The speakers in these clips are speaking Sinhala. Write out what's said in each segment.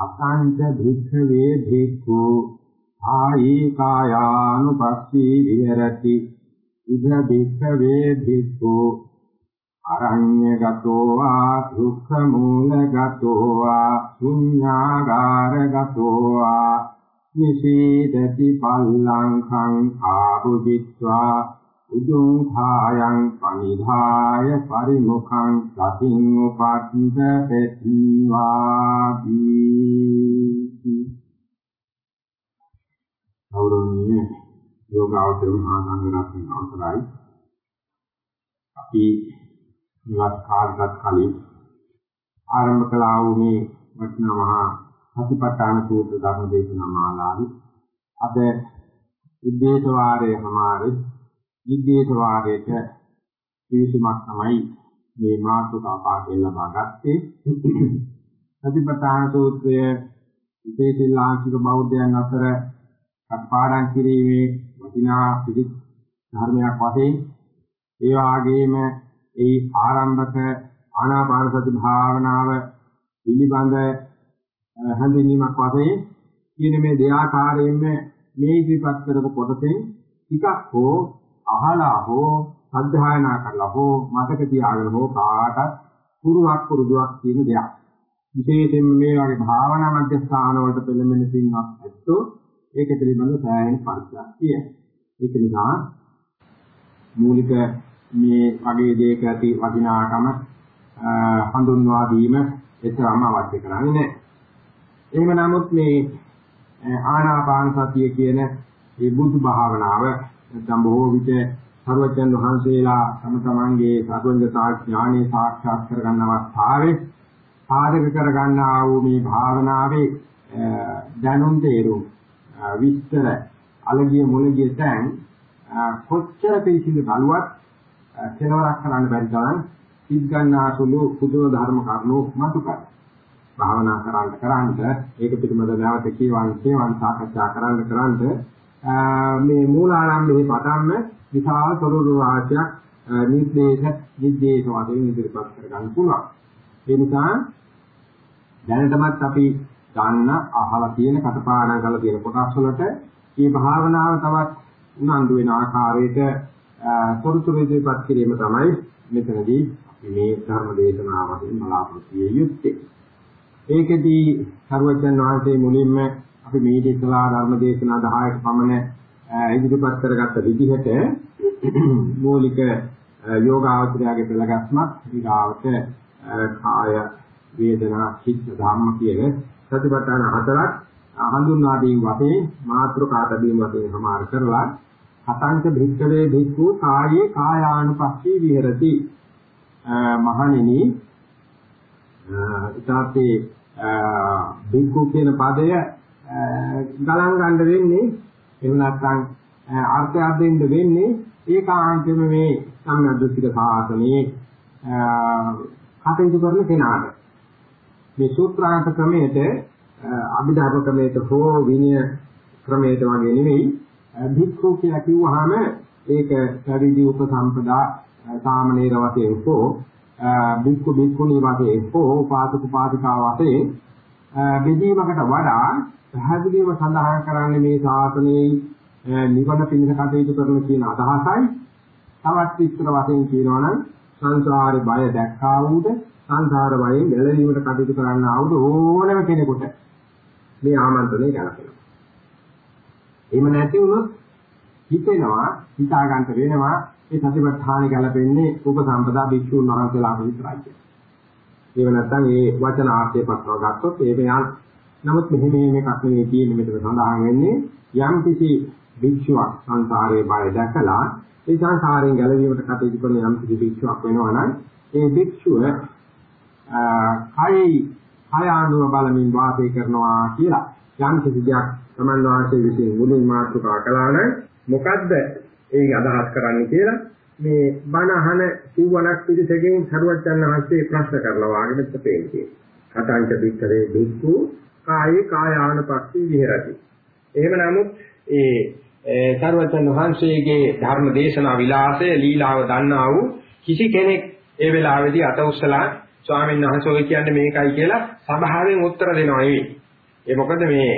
අසංච භික්ඛවේ භික්ඛු ආයේ කායානුපස්සී විහෙරති. ඉද භික්ඛවේ භික්ඛු අරඤ්‍යගතෝ වා දුක්ඛ මූලගතෝ වා ශුඤ්ඤාගාරගතෝ වා නිසීදති පල්ලංඛං ආභුජිත්වා උදුං භායං පනිධාය පරිමුඛං සතින් උපත්ත පෙත්වාති ගෞරවනීය යෝගාවතර මහා සංඝරත්නය අවසරයි. අපි ඉවත් කාර්යගත කලින් ආරම්භ කළා වූ මේ වටිනා මහා සතිපට්ඨාන සූත්‍ර ධර්ම දේශනා මාලාවේ අද උද්දේශ වාරයේ සමාරේ නිද්දේශ වාරයේට පිවිසුමක් තමයි මේ මාතෘකා පාඩයෙන් ලබා ගත්තේ. සතිපට්ඨාන සූත්‍රය විශේෂ ලාංකික බෞද්ධයන් අතර පාඩම් කිරීමේ වටිනා පිළිත් ධර්මයක් වශයෙන් ඒ වගේම ඒ ආරම්භක ආනාපාන සති භාවනාව පිළිබඳ හඳුන්වීමක් වශයෙන් කියන මේ දෙආකාරයෙන්ම මේ ඉදිරිපත් කරපු කොටසෙන් ටිකක් හෝ අහලා හෝ අධ්‍යයනා කරලා හෝ මතක තියාගෙන හෝ කාටත් පුරුවක් පුරුදුවක් කියන දෙයක්. විශේෂයෙන්ම මේ වගේ භාවනා මධ්‍යස්ථාන වලට පෙළඹෙන පින්වත් ඇත්තෝ ඒක පිළිබඳව සෑහෙන පරිච්ඡයක් තියෙනවා. ඒක නිසා මූලික මේ වගේ දෙයක ඇති වටිනාකම හඳුන්වා දීම එතරම් අවශ්‍ය කරන්නේ නැහැ. එහෙම නමුත් මේ ආනාපාන සතිය කියන මේ බුදු භාවනාව නැත්නම් බොහෝ විට සර්වජන් වහන්සේලා තම තමන්ගේ සර්වඥතා ඥානෙ සාක්ෂාත් කරගන්න අවස්ථාවේ සාධක කරගන්නා වූ මේ භාවනාවේ දැනුම් තේරුම් විස්තර අලගිය මුලගිය තැන් කොච්චර පිළිසිදු බලුවත් කෙලවරක් කරන්න බැරි තරම් සිද්ධාන්නාසුළු කුදුර ධර්ම කරුණු මතු කර භාවනා කරන්න කරන්න ඒක පිළිබඳව නැවත කියවන්න කියවන්න සාකච්ඡා කරන්න කරන්න මේ මූලාරම්භයේ පටන්ම විශාල තොරතුරු රාශියක් නිර්දේශ නිර්දේශ වශයෙන් ඉදිරිපත් කර ගන්න පුළුවන්. ඒ නිසා දැනටමත් අපි ගන්න අහලා තියෙන කටපාඩම් කරලා තියෙන කොටස් වලට මේ භාවනාව තවත් උනන්දු වෙන ආකාරයට තොරතුරු ඉදිරිපත් කිරීම තමයි මෙතනදී මේ ධර්ම දේශනාවෙන් බලාපොරොත්තු වෙ යුත්තේ. ඒකෙදී සර්වජන් වහන්සේ මුලින්ම අපි මේ දෙකලා ධර්ම දේශනා 10ක පමණ ඉදිරිපත් කරගත්ත විදිහට මූලික යෝගාවචරයාගේ පෙළගස්මක් ඊගාවට කාය වේදනා චිත්ත ධම්ම කියන සතිපට්ඨාන හතරක් හඳුන්වා දීම වශයෙන් මාත්‍රකා තබීම වශයෙන් සමාර කරලා හතංක භික්ඛවේ භික්ඛු කායේ කායානුපස්සී විහෙරති. මහණෙනි ඉතාලේ භික්ඛු කියන පදය ගලන් ගන්න වෙන්නේ එහෙම නැත්නම් අර්ථයක් දෙන්න වෙන්නේ ඒකාන්තයෙන්ම මේ සම්මාදෘෂ්ටික සාසනයේ කටයුතු කරන කෙනාට. මේ සූත්‍රාන්ත ක්‍රමයට අභිධර්ම ක්‍රමයට හෝ විනය ක්‍රමයට වගේ නෙවෙයි භික්ඛු කියලා කිව්වහම ඒක පැවිදි උපසම්පදා සාමණේර වශයෙන් හෝ භික්ඛු භික්ඛුණී වශයෙන් හෝ උපාසක උපාසිකා වශයෙන් බෙදීමකට වඩා පැහැදිලිව සඳහන් කරන්නේ මේ ශාසනයේ නිවන පිණිස කටයුතු කරන කියන අදහසයි. තවත් විස්තර වශයෙන් කියනවා නම් සංසාරේ බය දැක්කා වූද සංසාර බයෙන් ගැලවීමට කටයුතු කරන්න ආවුද ඕනම කෙනෙකුට මේ ආමන්ත්‍රණය කරනවා. එහෙම නැති වුණොත් හිතෙනවා හිතා ගන්න වෙනවා ඒ සතිපට්ඨාන ගැලපෙන්නේ උපසම්පදා භික්ෂුන් වහන්සේලා විතරයි. ඒව නැත්නම් ඒ වචන ආර්ථය පත්ව ගත්තොත් ඒක යන නමුත් මෙහෙම මේකක් නෙවෙයි තියෙන්නේ මෙතන සඳහන් වෙන්නේ යම් කිසි භික්ෂුවක් සංසාරයේ බය දැකලා ඒ සංසාරයෙන් ගැලවීමට කටයුතු කරන යම් කිසි භික්ෂුවක් වෙනවා නම් ඒ භික්ෂුව කයි ආය ආනුව බලමින් වාසය කරනවා කියලා යම් කිසි දෙයක් තමන් වාසයේ විසින් මුලින් මාතෘකා කළා නම් මොකද්ද ඒ අදහස් කරන්නේ කියලා මේ බණ අහන සිවණක් පිළිසෙකින් සරුවච්චන් වහන්සේ ප්‍රශ්න කරලා වාගෙත් පේන්නේ. කතාංච බික්කරේ බික්කු කායේ කායානපස්සී විහෙරති. එහෙම නමුත් ඒ සරුවච්චන් වහන්සේගේ ධර්ම දේශනා විලාසය ලීලාව දන්නා වූ කිසි කෙනෙක් ඒ වෙලාවේදී අත උස්සලා ස්වාමීන් වහන්සේ ඔය කියන්නේ මේකයි කියලා සභාවෙන් උත්තර දෙනවා නෙවෙයි. ඒ මොකද මේ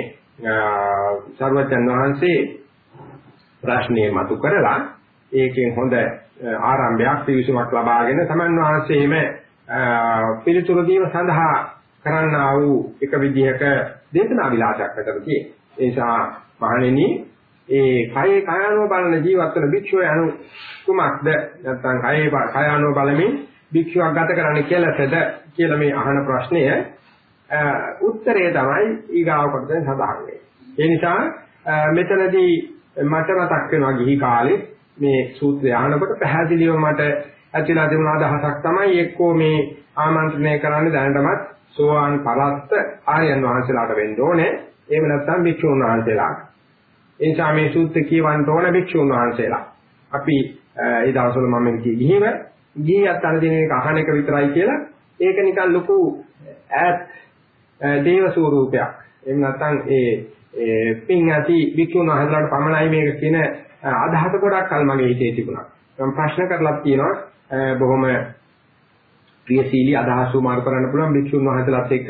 සරුවච්චන් වහන්සේ ප්‍රශ්නේ මතු කරලා ඒකෙන් හොඳ ආරම්භයක් පිවිසුමක් ලබාගෙන තමන් වහන්සේම පිළිතුරු දීම සඳහා කරන්නා වූ එක විදිහක දේශනා විලාසයක් අතර තියෙනවා. ඒ නිසා මහණෙනි ඒ කයේ කයano බලන ජීවත් වෙන භික්ෂුව යනු කුමක්ද නැත්නම් කයේ කයano බලමින් භික්ෂුවක් ගත කරන්න කියලාද කියලා මේ අහන ප්‍රශ්නය උත්තරය තමයි ඊගාව කොටසෙන් සඳහන් වෙන්නේ. ඒ නිසා මෙතනදී මට මතක් වෙනවා ගිහි කාලේ මේ සූත්‍රය අහනකොට පැහැදිලිව මට ඇතිලා තිබුණ අදහසක් තමයි එක්කෝ මේ ආමන්ත්‍රණය කරන්න දැනටමත් සෝවාන් පරස්ත ආර්යයන් වහන්සේලාට වෙන්න ඕනේ. එහෙම නැත්නම් භික්ෂුන් වහන්සේලාට. ඒ නිසා මේ සූත්‍රය කියවන්න ඕන භික්ෂුන් වහන්සේලා. අපි ඒ දවස්වල මම ගිහිව ගිහියත් අර දින එක අහන එක විතරයි කියලා ඒක නිකන් ලොකු ඈත් දේව ස්වරූපයක්. එහෙම නැත්නම් ඒ ඒ පින් ඇති වික්ෂුන් වහන්සේලාට පමණයි මේක කියන අදහස ගොඩක් කල් මගේ හිතේ තිබුණා. මම ප්‍රශ්න කරලා තියෙනවා බොහොම ප්‍රියශීලී අදහස් උමාර කරන්න පුළුවන් වික්ෂුන් වහන්සේලාත් එක්ක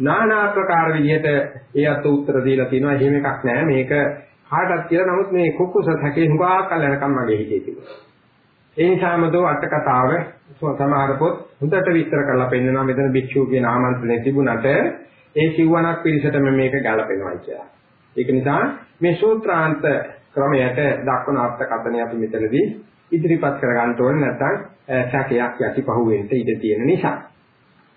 নানা ආකාර විදිහට ඒ අත උත්තර දීලා තියෙනවා. එහෙම එකක් නැහැ. මේක කාටවත් කියලා නමුත් මේ කුකුස හැකේ හුඟා කල් යනකම් මගේ හිතේ තිබුණා. ඒ නිසාම දෝ අට කතාව සමහර පොත් හොඳට විස්තර කරලා පෙන්නනවා මෙතන භික්ෂුව කියන ආමන්ත්‍රණය තිබුණට ඒ සිවණක් පිළිසෙටම මේක ගැලපෙනවා කියලා. ඒක නිසා මේ සූත්‍රාන්ත ක්‍රමයට දක්වන අර්ථකථනය අපි මෙතනදී ඉදිරිපත් කර ගන්න ඕනේ නැත්නම් සැකයක් යටිපහුවෙන්න ඉඩ තියෙන නිසා.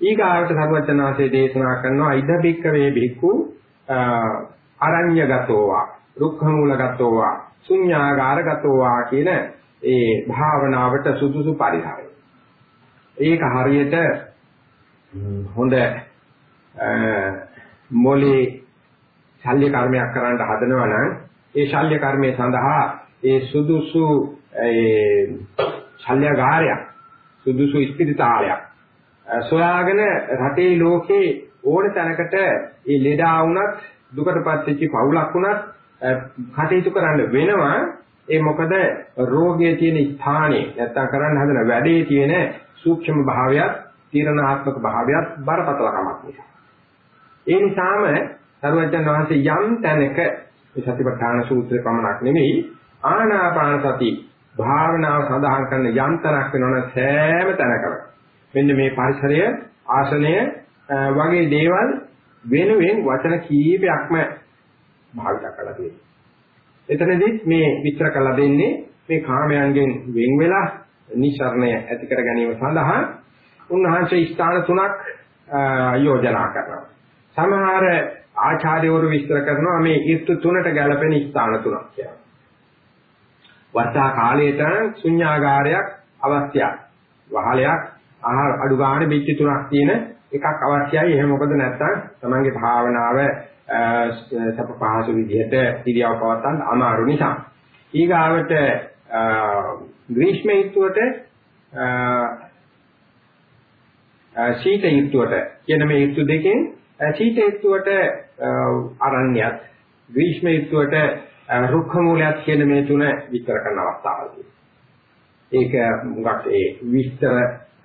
ඊගාවට සර්වචනාසේ දේශනා කරනවා ඉද බික්කවේ බික්කු අරඤ්‍යගතෝවා රුක්ඛමූලගතෝවා ශුඤ්ඤාගාරගතෝවා කියන ඒ භාවනාවට සුදුසු පරිහරය. ඒක හරියට හොඳ මොලේ ශල්‍ය කර්මයක් කරන්න හදනවා නම් ඒ ශල්‍ය කර්මයේ සඳහා ඒ සුදුසු ඒ ශල්‍යගාරයක් සුදුසු ස්පිරිතාලයක්. සොයාගෙන රටේ ලෝකේ ඕන තැනකට ඒ ලෙඩා වුණත් දුකටපත් වෙච්ච පවුලක් වුණත් කටයුතු කරන්න වෙනවා. ඒ මොකද රෝගයේ තියෙන ස්ථානයේ නැත්තම් කරන්න හදන වැඩේ තියෙන සූක්ෂම භාවයත් තීරණාත්මක භාවයත් බරපතලකමක් නිසා. ඒ නිසාම සරුවචන් වහන්සේ යම් තැනක මේ සතිපට්ඨාන සූත්‍රය පමණක් නෙමෙයි ආනාපාන සති භාවනාව සඳහන් කරන යම් තැනක් වෙනවන සෑම තැනකම මෙන්න මේ පරිසරය ආසනය වගේ දේවල් වෙනුවෙන් වචන කීපයක්ම භාවිත කරලා තියෙනවා. එතනදී මේ විස්තර කරලා දෙන්නේ මේ කාමයන්ගෙන් වෙන් වෙලා නිසරණය ඇති කර ගැනීම සඳහා උන්වහන්සේ ස්ථාන තුනක් යෝජනා කරනවා. සමහර ආචාර්යවරු විස්තර කරනවා මේ ඊර්තු තුනට ගැලපෙන ස්ථාන තුනක් කියලා. වර්ෂා කාලයට ශුන්‍යාගාරයක් අවශ්‍යයි. වහලයක් ආහාර අඩු ගන්න බිච්චි තුනක් තියෙන එකක් අවශ්‍යයි. එහෙම මොකද නැත්තම් තමන්ගේ භාවනාව සප පහසු විදිහට ඉරියව් පවත්වන්න අමාරු නිසා. ඊගාවට ග්‍රීෂ්ම ඍතුවට ශීත ඍතුවට කියන මේ ඍතු දෙකෙන් ශීත ඍතුවට අරණ්‍යත් ග්‍රීෂ්ම ඍතුවට රුක්ඛ මූලයක් කියන මේ තුන විස්තර කරන අවස්ථාවලදී ඒක මුගක් ඒ විස්තර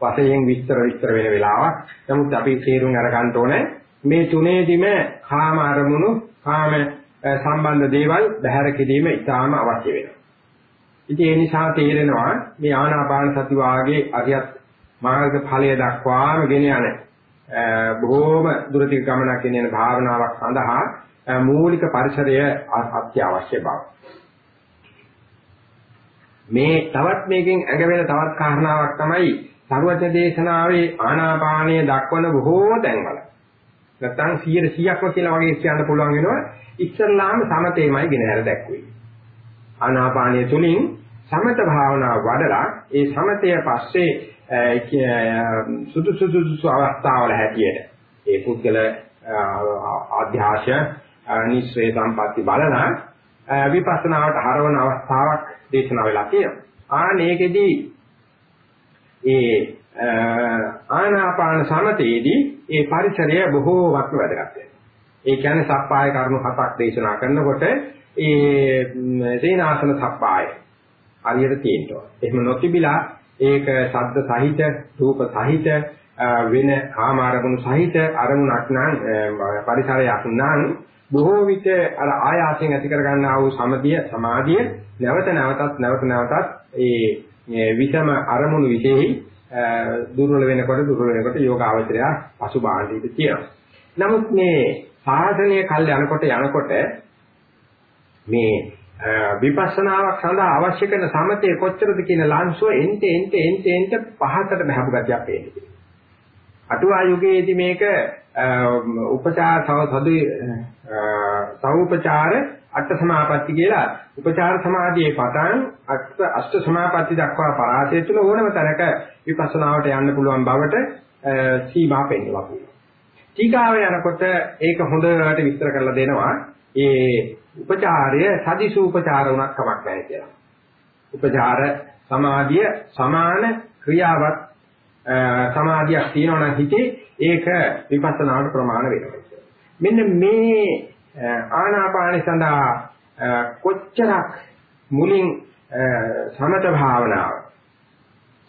වශයෙන් විස්තර විස්තර වෙන වෙලාවක්. නමුත් අපි තේරුම් අරගන්න ඕනේ මේ තුනේදිම කාම අරමුණු කාම සම්බන්ධ දේවල් බහැර කිරීම ඉතාම අවශ්‍ය වෙනවා. ඉතින් ඒ නිසා තේරෙනවා මේ ආනාපාන සති වාගේ අරියත් මාර්ග ඵලය දක්වාම ගෙන යන බොහෝම දුරදිග ගමනක් ගෙන යන භාවනාවක් සඳහා මූලික පරිසරය අත්‍යවශ්‍ය බව. මේ තවත් මේකෙන් ඇඟවෙන තවත් කාරණාවක් තමයි සර්වඥ දේශනාවේ ආනාපානය දක්වන බොහෝ තැන්වල. නැත්තම් 100%ක්ම කියලා වගේ කියන්න පුළුවන් වෙනවා ඉස්සල්ලාම සමතේමයි ගෙන හැර දැක්වේ. ආනාපානය තුලින් සමත භාවනාව වඩලා ඒ සමතය පස්සේ සුදුසු සුදුසු අවස්ථාවල හැටියට ඒ පුද්ගල ආධ්‍යාශය නිස්සේ සම්පatti බලන විපස්සනාවට හරවන අවස්ථාවක් දේශනා වෙලා තියෙනවා. ආනේකෙදී ඒ ආනාපාන සමතේදී ඒ පරිසරය බොහෝ වක්ව වැදගත් වෙනවා. ඒ කියන්නේ සප්පාය කරුණු හතක් දේශනා කරනකොට ඒ සේනාසන සප්පාය හරියට තියෙනවා. එහෙම නොතිබිලා ඒක ශබ්ද සහිත, රූප සහිත වෙන කාම අරමුණු සහිත අරමුණක් නම් පරිසරයක් නම් බොහෝ විට අර ආයාසයෙන් ඇති කර ගන්නා වූ සමදිය සමාධිය නැවත නැවතත් නැවත නැවතත් ඒ විෂම අරමුණු විශේෂයි දුර්වල වෙනකොට දුර්වල වෙනකොට යෝගාවචරය පසුබාහීට තියෙනවා. නමුත් මේ සාධනීය කල් යනකොට යනකොට මේ විපස්සනාවක් සඳහා අවශ්‍ය කරන සමතේ කොච්චරද කියන ලංසුව එන්ට එන්ට එන්ට එන්ට පහකට බහපු ගතියක් පේන්නේ. අටුවා යුගයේදී මේක උපචාර සතු සෞපචාර අට සමාපatti කියලා උපචාර සමාධියේ පටන් අෂ්ට අෂ්ට සමාපatti දක්වා පරාසය තුළ ඕනම තැනක විපස්සනාවට යන්න පුළුවන් බවට සීමා පෙන්වලා තියෙනවා. ටීකාව යනකොට ඒක හොඳට විස්තර කරලා දෙනවා. ඒ උපචාරය සදිසු උපචාර උනක් කමක් නැහැ කියලා. උපචාර සමාධිය සමාන ක්‍රියාවක් සමාධියක් තියෙනවා නම් හිතේ ඒක විපස්සනාවට ප්‍රමාණ වෙනවා. මෙන්න මේ ආනාපාන සඳහා කොච්චරක් මුලින් සමත භාවනාව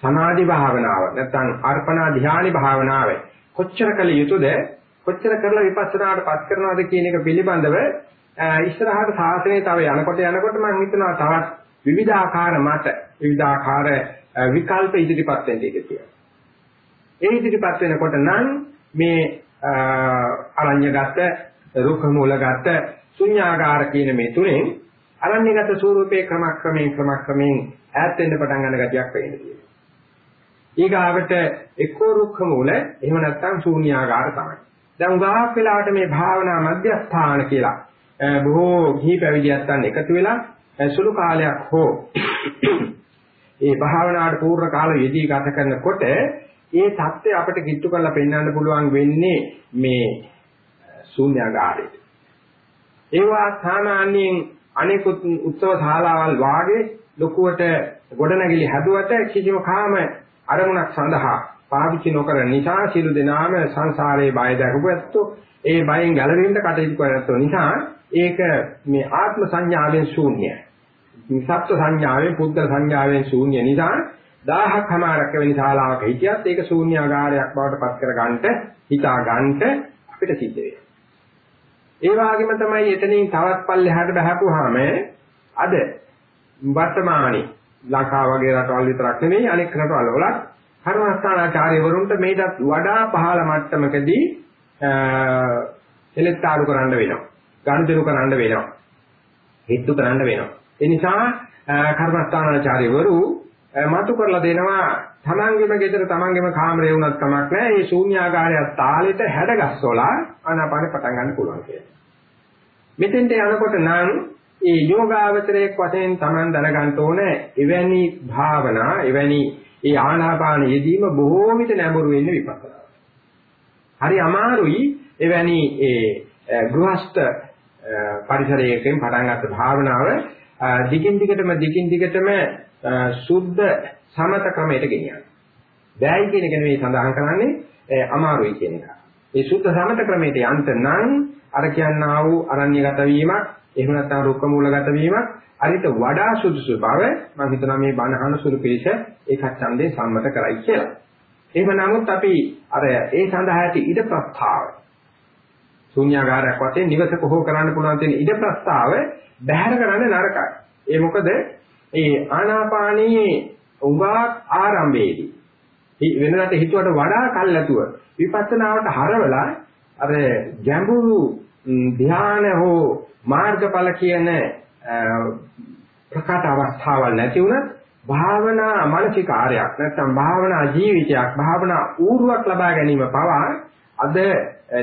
සමාධි භාවනාව නැත්නම් අර්පණා ධානි භාවනාව කොච්චර කළ යුතුද කොච්චර කරලා විපස්සනාට පත් කරනවද කියන එක පිළිබඳව ඉස්සරහට සාසනය තව යනකොට යනකොට මම හිතනවා තවත් විවිධාකාර මත විවිධාකාර විකල්ප ඉදිරිපත් වෙන්න ඉඩ තියෙනවා. ඒ ඉදිරිපත් වෙනකොට නම් මේ අරඤ්‍යගත රුක්ඛ මූලගත ශුන්‍යාකාර කියන මේ තුනෙන් අරණ්‍යගත ස්වරූපේ ක්‍රමක්‍රමයෙන් ක්‍රමක්‍රමයෙන් ඈත් වෙන්න පටන් ගන්න ගතියක් වෙන්නේ කියලා. ඊගාවට එක්කෝ රුක්ඛ මූල එහෙම නැත්නම් ශූන්‍යාකාර තමයි. දැන් උගාක් වෙලාවට මේ භාවනා මධ්‍යස්ථාන කියලා බොහෝ ගිහි පැවිදියන් එකතු වෙලා සුළු කාලයක් හෝ ඒ භාවනාවට පූර්ව කාල යෙදී ගත කරනකොට ඒ தත්ත්වය අපිට කිට්ටු කරලා පෙන්වන්න පුළුවන් වෙන්නේ මේ ශූන්‍යාගාරයට. ඒවා සාමාන්‍යයෙන් අනෙකුත් උත්සව ශාලාවල් වාගේ ලොකුවට ගොඩනැගිලි හැදුවට කිසිම කාම අරමුණක් සඳහා පාවිච්චි නොකරන නිසා සියලු දෙනාම සංසාරයේ බය දක්වපැත්තෝ ඒ බයෙන් ගැලවෙන්න කටයුතු කරනතෝ නිසා ඒක මේ ආත්ම සංඥාවෙන් ශූන්‍යයි. සත්ත්ව සංඥාවෙන් පුද්ගල සංඥාවෙන් ශූන්‍ය නිසා 1000ක් හමාරක් වෙනි ශාලාවක හිටියත් ඒක ශූන්‍යාකාරයක් බවට පත් කර ගන්නට හිතා ගන්නට අපිට සිද්ධ වෙනවා. ඒ වගේම තමයි එතනින් තවත් පල්ලෙහාට බහපුවාම අද වර්තමානයේ ලංකාව වගේ රටවල් විතරක් නෙවෙයි අනෙක් රටවල් වල කර්මස්ථානාචාර්යවරුන්ට මේකත් වඩා පහළ මට්ටමකදී එලෙත්තාරු කරන්න වෙනවා. ගනුදෙනු කරන්න වෙනවා. හිතු කරන්න වෙනවා. ඒ නිසා කර්මස්ථානාචාර්යවරු මතු කරලා දෙනවා තමන්ගේම ගෙදර තමන්ගේම කාමරේ වුණත් කමක් නැහැ. මේ ශූන්‍යාකාරය තාලෙට හැඩගස්සවලා ආනාපානෙ පටන් ගන්න පුළුවන් කියලා. මෙතෙන්ට යනකොට නම් ඒ යෝගාවචරයේ වශයෙන් තමන් දැනගන්න ඕනේ එවැනි භාවනා එවැනි ඒ ආනාපාන යෙදීම බොහෝ විට නැඹුරු වෙන්නේ විපස්සනා. හරි අමාරුයි එවැනි ඒ ගෘහස්ත පරිසරයකින් පටන් ගන්න භාවනාව දිගින් දිගටම දිගින් දිගටම සුද්ධ සමත ක්‍රමයට ගෙනියන්න. බෑයි කියන එක නෙවෙයි සඳහන් කරන්නේ අමාරුයි කියන එක. ඒ සුද්ධ සමත ක්‍රමයට යන්න නම් අර කියන්නා වූ අරණ්‍යගත වීමක් එහෙම නැත්නම් රුක්ක මූලගත වීමක් අරිට වඩා සුදුසු බව මම හිතනවා මේ බණහන සුළු පිළිස ඒකත් ඡන්දේ සම්මත කරයි කියලා. එහෙම නමුත් අපි අර ඒ සඳහා ඇති ඉද ප්‍රස්තාව ශුන්‍යාගාරයක් වශයෙන් නිවස කොහොම කරන්න පුළුවන් තියෙන ඉද ප්‍රස්තාව බැහැර කරන්න නරකයි. ඒ මොකද ඒ ආනාපානයේ උඟාක් ආරම්භයේදී වෙනකට හිතුවට වඩා කල්ැතුව විපස්සනාවට හරවලා අර ගැඹුරු ධ්‍යාන හෝ මාර්ගඵල කියන ප්‍රකට අවස්ථාවල් නැති වුණත් භාවනා මානසිකාරයක් නැත්නම් භාවනා ජීවිතයක් භාවනා ඌරුවක් ලබා ගැනීම පවා අද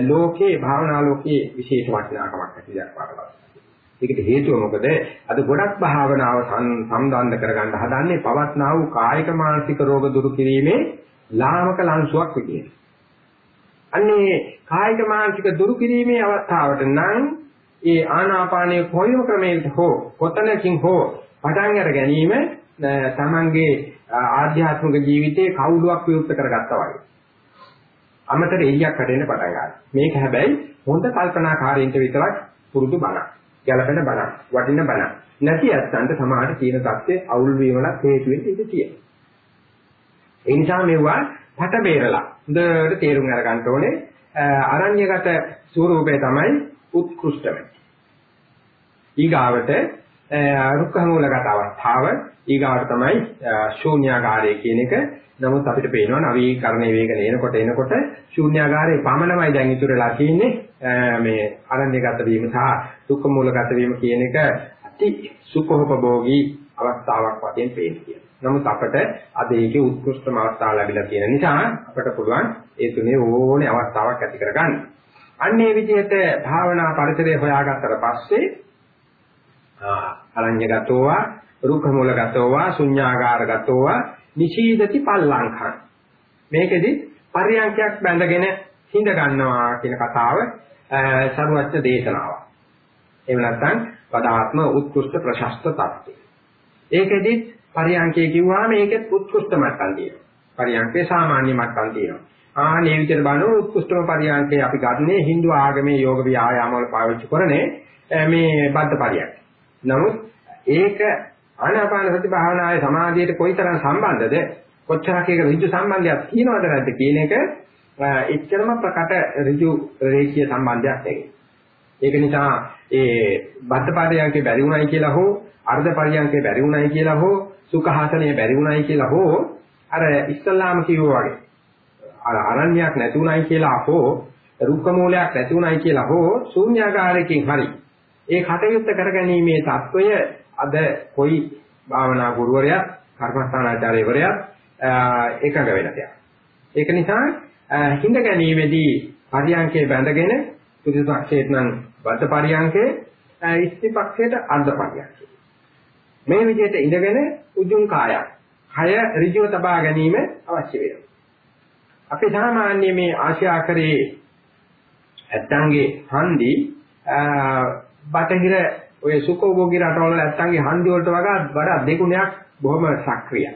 ලෝකේ භාවනා ලෝකයේ විශේෂ වටිනාකමක් ඇති දෙයක් වඩපත්. ඒකට හේතුව මොකද? අද ගොඩක් භාවනාව සම්බන්ධ කරගන්න හදන්නේ පවත්නා වූ කායික මානසික රෝග දුරු කිරීමේ ලාමක ලංසුවක් විදියට. අන්නේ කායික මානසික දුරු කිරීමේ අවස්ථාවට නම් ඒ ආනාපානයේ කොයිම ක්‍රමයකට හෝ කොතනකින් හෝ පටන් අර ගැනීම තමන්ගේ ආධ්‍යාත්මික ජීවිතයේ කවුලුවක් විවෘත කරගත්තා වගේ. අමතර එළියක් හැදෙන්න පටන් ගන්නවා. මේක හැබැයි හොඳ කල්පනාකාරීන්ට විතරක් පුරුදු බණක්. ගැළපෙන බණක්, වටින බණක්. නැති ඇත්තන්ට සමාහට තියෙන தත්ත්වයේ අවුල් වීමලක් හේතු වෙන්න ඉඩ තියෙනවා. ඒ නිසා මෙවුවා පට බේරලා හොඳට තේරුම් අරගන්න ඕනේ. අරණ්‍යගත ස්වරූපය තමයි උත්කෘෂ්ඨම. ඊගාවට රුක්ඛ මූලගත අවස්ථාව ඊගාවට තමයි ශූන්‍යාකාරය කියන එක. නමුත් අපිට පේනවා නවීකරණයේ වේගන එනකොට එනකොට ශූන්‍යාකාරයේ පමණමයි දැන් ඉතුරු වෙලා තියෙන්නේ මේ අරණ්‍යගත වීම සහ දුක්ඛ මූලගත වීම කියන එක අති සුඛෝපභෝගී අවස්ථාවක් වශයෙන් පේන්නේ. නමුත් අපට අද ඒකේ උත්කෘෂ්ඨම අවස්ථාව ලැබිලා තියෙන නිසා අපට පුළුවන් ඒ තුනේ ඕනේ අවස්ථාවක් ඇති කරගන්න. අන්න ඒ විදිහට භාවනා පරිසරය හොයාගත්තට පස්සේ අරඤ්‍යගතෝවා රුක්ඛමූලගතෝවා ශුඤ්ඤාගාරගතෝවා නිශීදති පල්ලංඛං මේකෙදි පරියන්කයක් බැඳගෙන හිඳ ගන්නවා කියන කතාව සරුවච්ච දේශනාවක්. එහෙම නැත්නම් පදාත්ම උත්කෘෂ්ඨ ප්‍රශස්ත tattve. ඒකෙදි පරියන්කේ කිව්වහම ඒකෙත් උත්කෘෂ්ඨ මට්ටම් තියෙනවා. පරියන්කේ සාමාන්‍ය මට්ටම් තියෙනවා. ආනේ විදිහට බලන උත්කෘෂ්ඨම පරියන්කේ අපි ගන්නේ Hindu ආගමේ යෝග ව්‍යායාම වල පාවිච්චි කරන්නේ මේ බද්ධ පරියන්ක. නමුත් ඒක ආනාපාන සති භාවනාවේ සමාධියට කොයිතරම් සම්බන්ධද කොච්චරක් ඒක ඍජු සම්බන්ධයක් තියෙනවද නැද්ද කියන එක එච්චරම ප්‍රකට ඍජු රේඛීය සම්බන්ධයක් නැහැ. ඒක නිසා ඒ බද්ධ පරියන්කේ බැරි වුණයි කියලා හෝ අර්ධ පරියන්කේ බැරි වුණයි කියලා හෝ සුඛාසනයේ බැරි වුණයි කියලා හෝ අර ඉස්ලාම කිව්වා වගේ අර අරණ්‍යයක් නැති වුණයි කියලා හෝ රුක්ක මූලයක් නැති වුණයි කියලා හෝ ශූන්‍යාකාරයකින් හරි ඒ කටයුත්ත කරගැනීමේ தত্ত্বය අද කොයි භාවනා ගුරුවරයා කර්මස්ථානාචාර්යවරයා එකඟ වෙලා තියෙනවා. ඒක නිසා හිඳ ගැනීමේදී පරියංකේ බැඳගෙන පුදුසක්ෂේත් නම් වද පරියංකේ ඉස්තිපක්ෂයට අර්ධ පරියංකේ. මේ විදිහට ඉඳගෙන උජුං කායක්. කය ඍජුව තබා ගැනීම අවශ්‍ය වෙනවා. අපි සාමාන්‍ය මේ ආශ්‍යාකරේ ඇත්තන්ගේ හන්දි බටහිර ඔය සුඛෝභෝගී රටවල නැත්තන්ගේ හන්දි වලට වඩා වඩා දෙගුණයක් බොහොම සක්‍රියයි.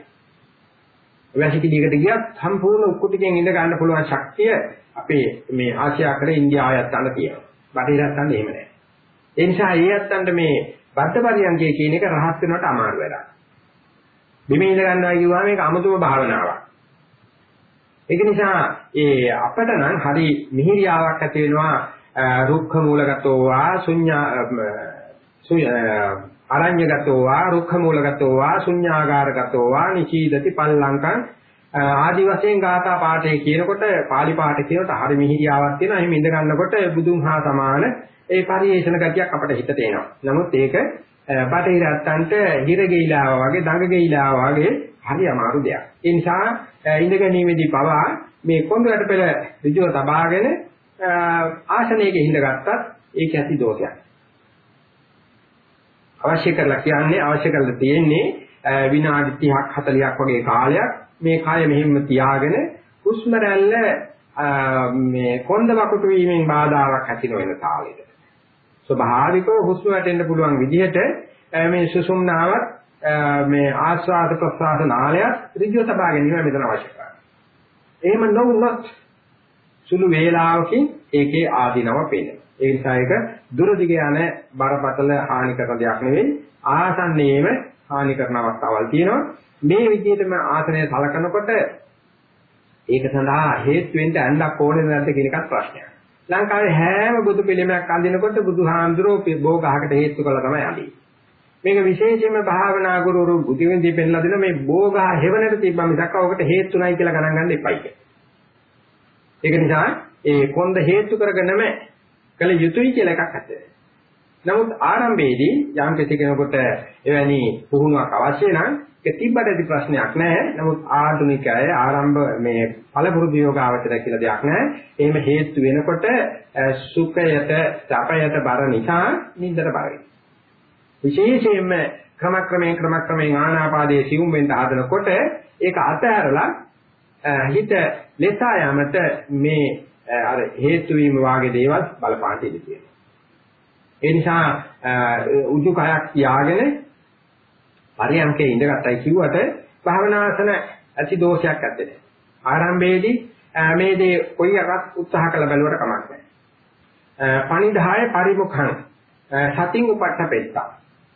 වැසිකිළියකට ගියත් සම්පූර්ණ උක්කුටිකෙන් ඉඳ ගන්න පුළුවන් ශක්තිය අපේ මේ ආසියාකරේ ඉන්දියාවයත් අන්න තියෙනවා. බටහිරත් අන්න එහෙම නැහැ. ඒ නිසා ඒ යත්තන්ට මේ බද්ධපරියංගය කියන එක රහත් වෙනවට අමාරු වෙලා. බිමේ ඉඳ ගන්නවා කියුවා මේක අමුතුම භාවනාවක්. ඒක නිසා ඒ අපට නම් හරි මිහිරියාවක් ඇති වෙනවා රුක්ඛ මූලගතෝ වා ශුඤ්ඤා අරඤ්‍යගතෝ වා රුක්ඛ මූලගතෝ වා ශුඤ්ඤාගාරගතෝ වා නිචීදති පල්ලංකං ආදි වශයෙන් ගාථා පාඨය කියනකොට පාලි පාඨ කියනකොට හරි මිහිරියාවක් තියෙනවා. එහෙම ඉඳ ගන්නකොට බුදුන් හා සමාන ඒ පරිේශන ගතියක් අපට හිතට එනවා. නමුත් ඒක බටහිර අත්තන්ට හිර ගෙයිලාව වගේ දඟ ගෙයිලාව වගේ හරි අමාරු දෙයක්. ඒ නිසා ඉඳ ගැනීමේදී පවා මේ කොන්දරට පෙර ඍජුව තබාගෙන ආසනයක හිඳගත්තත් ඒක ඇති දෝෂයක්. අවශ්‍ය කරලා කියන්නේ අවශ්‍ය කරලා තියෙන්නේ විනාඩි 30ක් 40ක් වගේ කාලයක් මේ කය මෙහෙම තියාගෙන හුස්ම රැල්ල මේ කොන්ද වකුටු වීමෙන් බාධාවක් ඇති නොවන තාලෙට ස්වභාවිකව හුස්ම වැටෙන්න පුළුවන් විදිහට මේ සුසුම්නාවත් මේ ආස්වාද ප්‍රසආස නාලයත් ඍජුව තබා ගැනීම මෙතන අවශ්‍ය කරනවා. එහෙම නොවුනොත් සුළු වේලාවකින් ඒකේ ආධිනව පේනවා. ඒ නිසා ඒක දුර දිග යන බරපතල හානි කරන දෙයක් නෙවෙයි ආසන්නයේම හානි කරන අවස්ථාවල් තියෙනවා. මේ විදිහටම ආසනය සලකනකොට ඒක සඳහා හේතු වෙන්න ඇඳක් ඕනේ නැද්ද කියන එකත් ප්‍රශ්නයක්. ලංකාවේ හැම බුදු පිළිමයක් අඳිනකොට බුදුහාමුදුරුවෝ බෝගහකට හේතු කළා තමයි අඳින්නේ. මේක විශේෂයෙන්ම භාවනා ගුරුවරු බුදුවින්දී පෙන්ලා දෙන මේ බෝගහ හේවනට තිබ්බා මිසක් ඔකට හේතු නැයි කියලා ගණන් ගන්න එපයි. ඒක නිසා ඒ කොන්ද හේතු කරගෙනම කළ යුතුයි කියලා එකක් ඇත්තේ. නමුත් ආරම්භයේදී යම් කිසි කෙනෙකුට එවැනි පුහුණුවක් අවශ්‍ය නම් ඒක තිබ්බටදී ප්‍රශ්නයක් නැහැ. නමුත් ආධුනිකය ආරම්භ මේ පළපුරුදු යෝගාවචර කියලා දෙයක් නැහැ. එහෙම හේතු වෙනකොට සුඛයට, සැපයට බර නිසා නින්දට බර වෙනවා. විශේෂයෙන්ම ක්‍රමක්‍රමයෙන් ක්‍රමක්‍රමයෙන් ආනාපාදයේ සිවුම් වෙන්න හදනකොට ඒක අතහැරලා හිත ලෙසා යමට මේ අර හේතු වීම වාගේ දේවල් බලපාන්න ඉඩ තියෙනවා. ඒ නිසා උජු කයක් තියාගෙන පරියන්කේ ඉඳගත්තයි කිව්වට භාවනාසන ඇති දෝෂයක් ඇත්තේ. ආරම්භයේදී මේ දේ කොයි එකක් උත්සාහ කළ බැලුවට කමක් නැහැ. පණිදාය පරිමුඛං සතින් උපට්ඨපෙත්තා.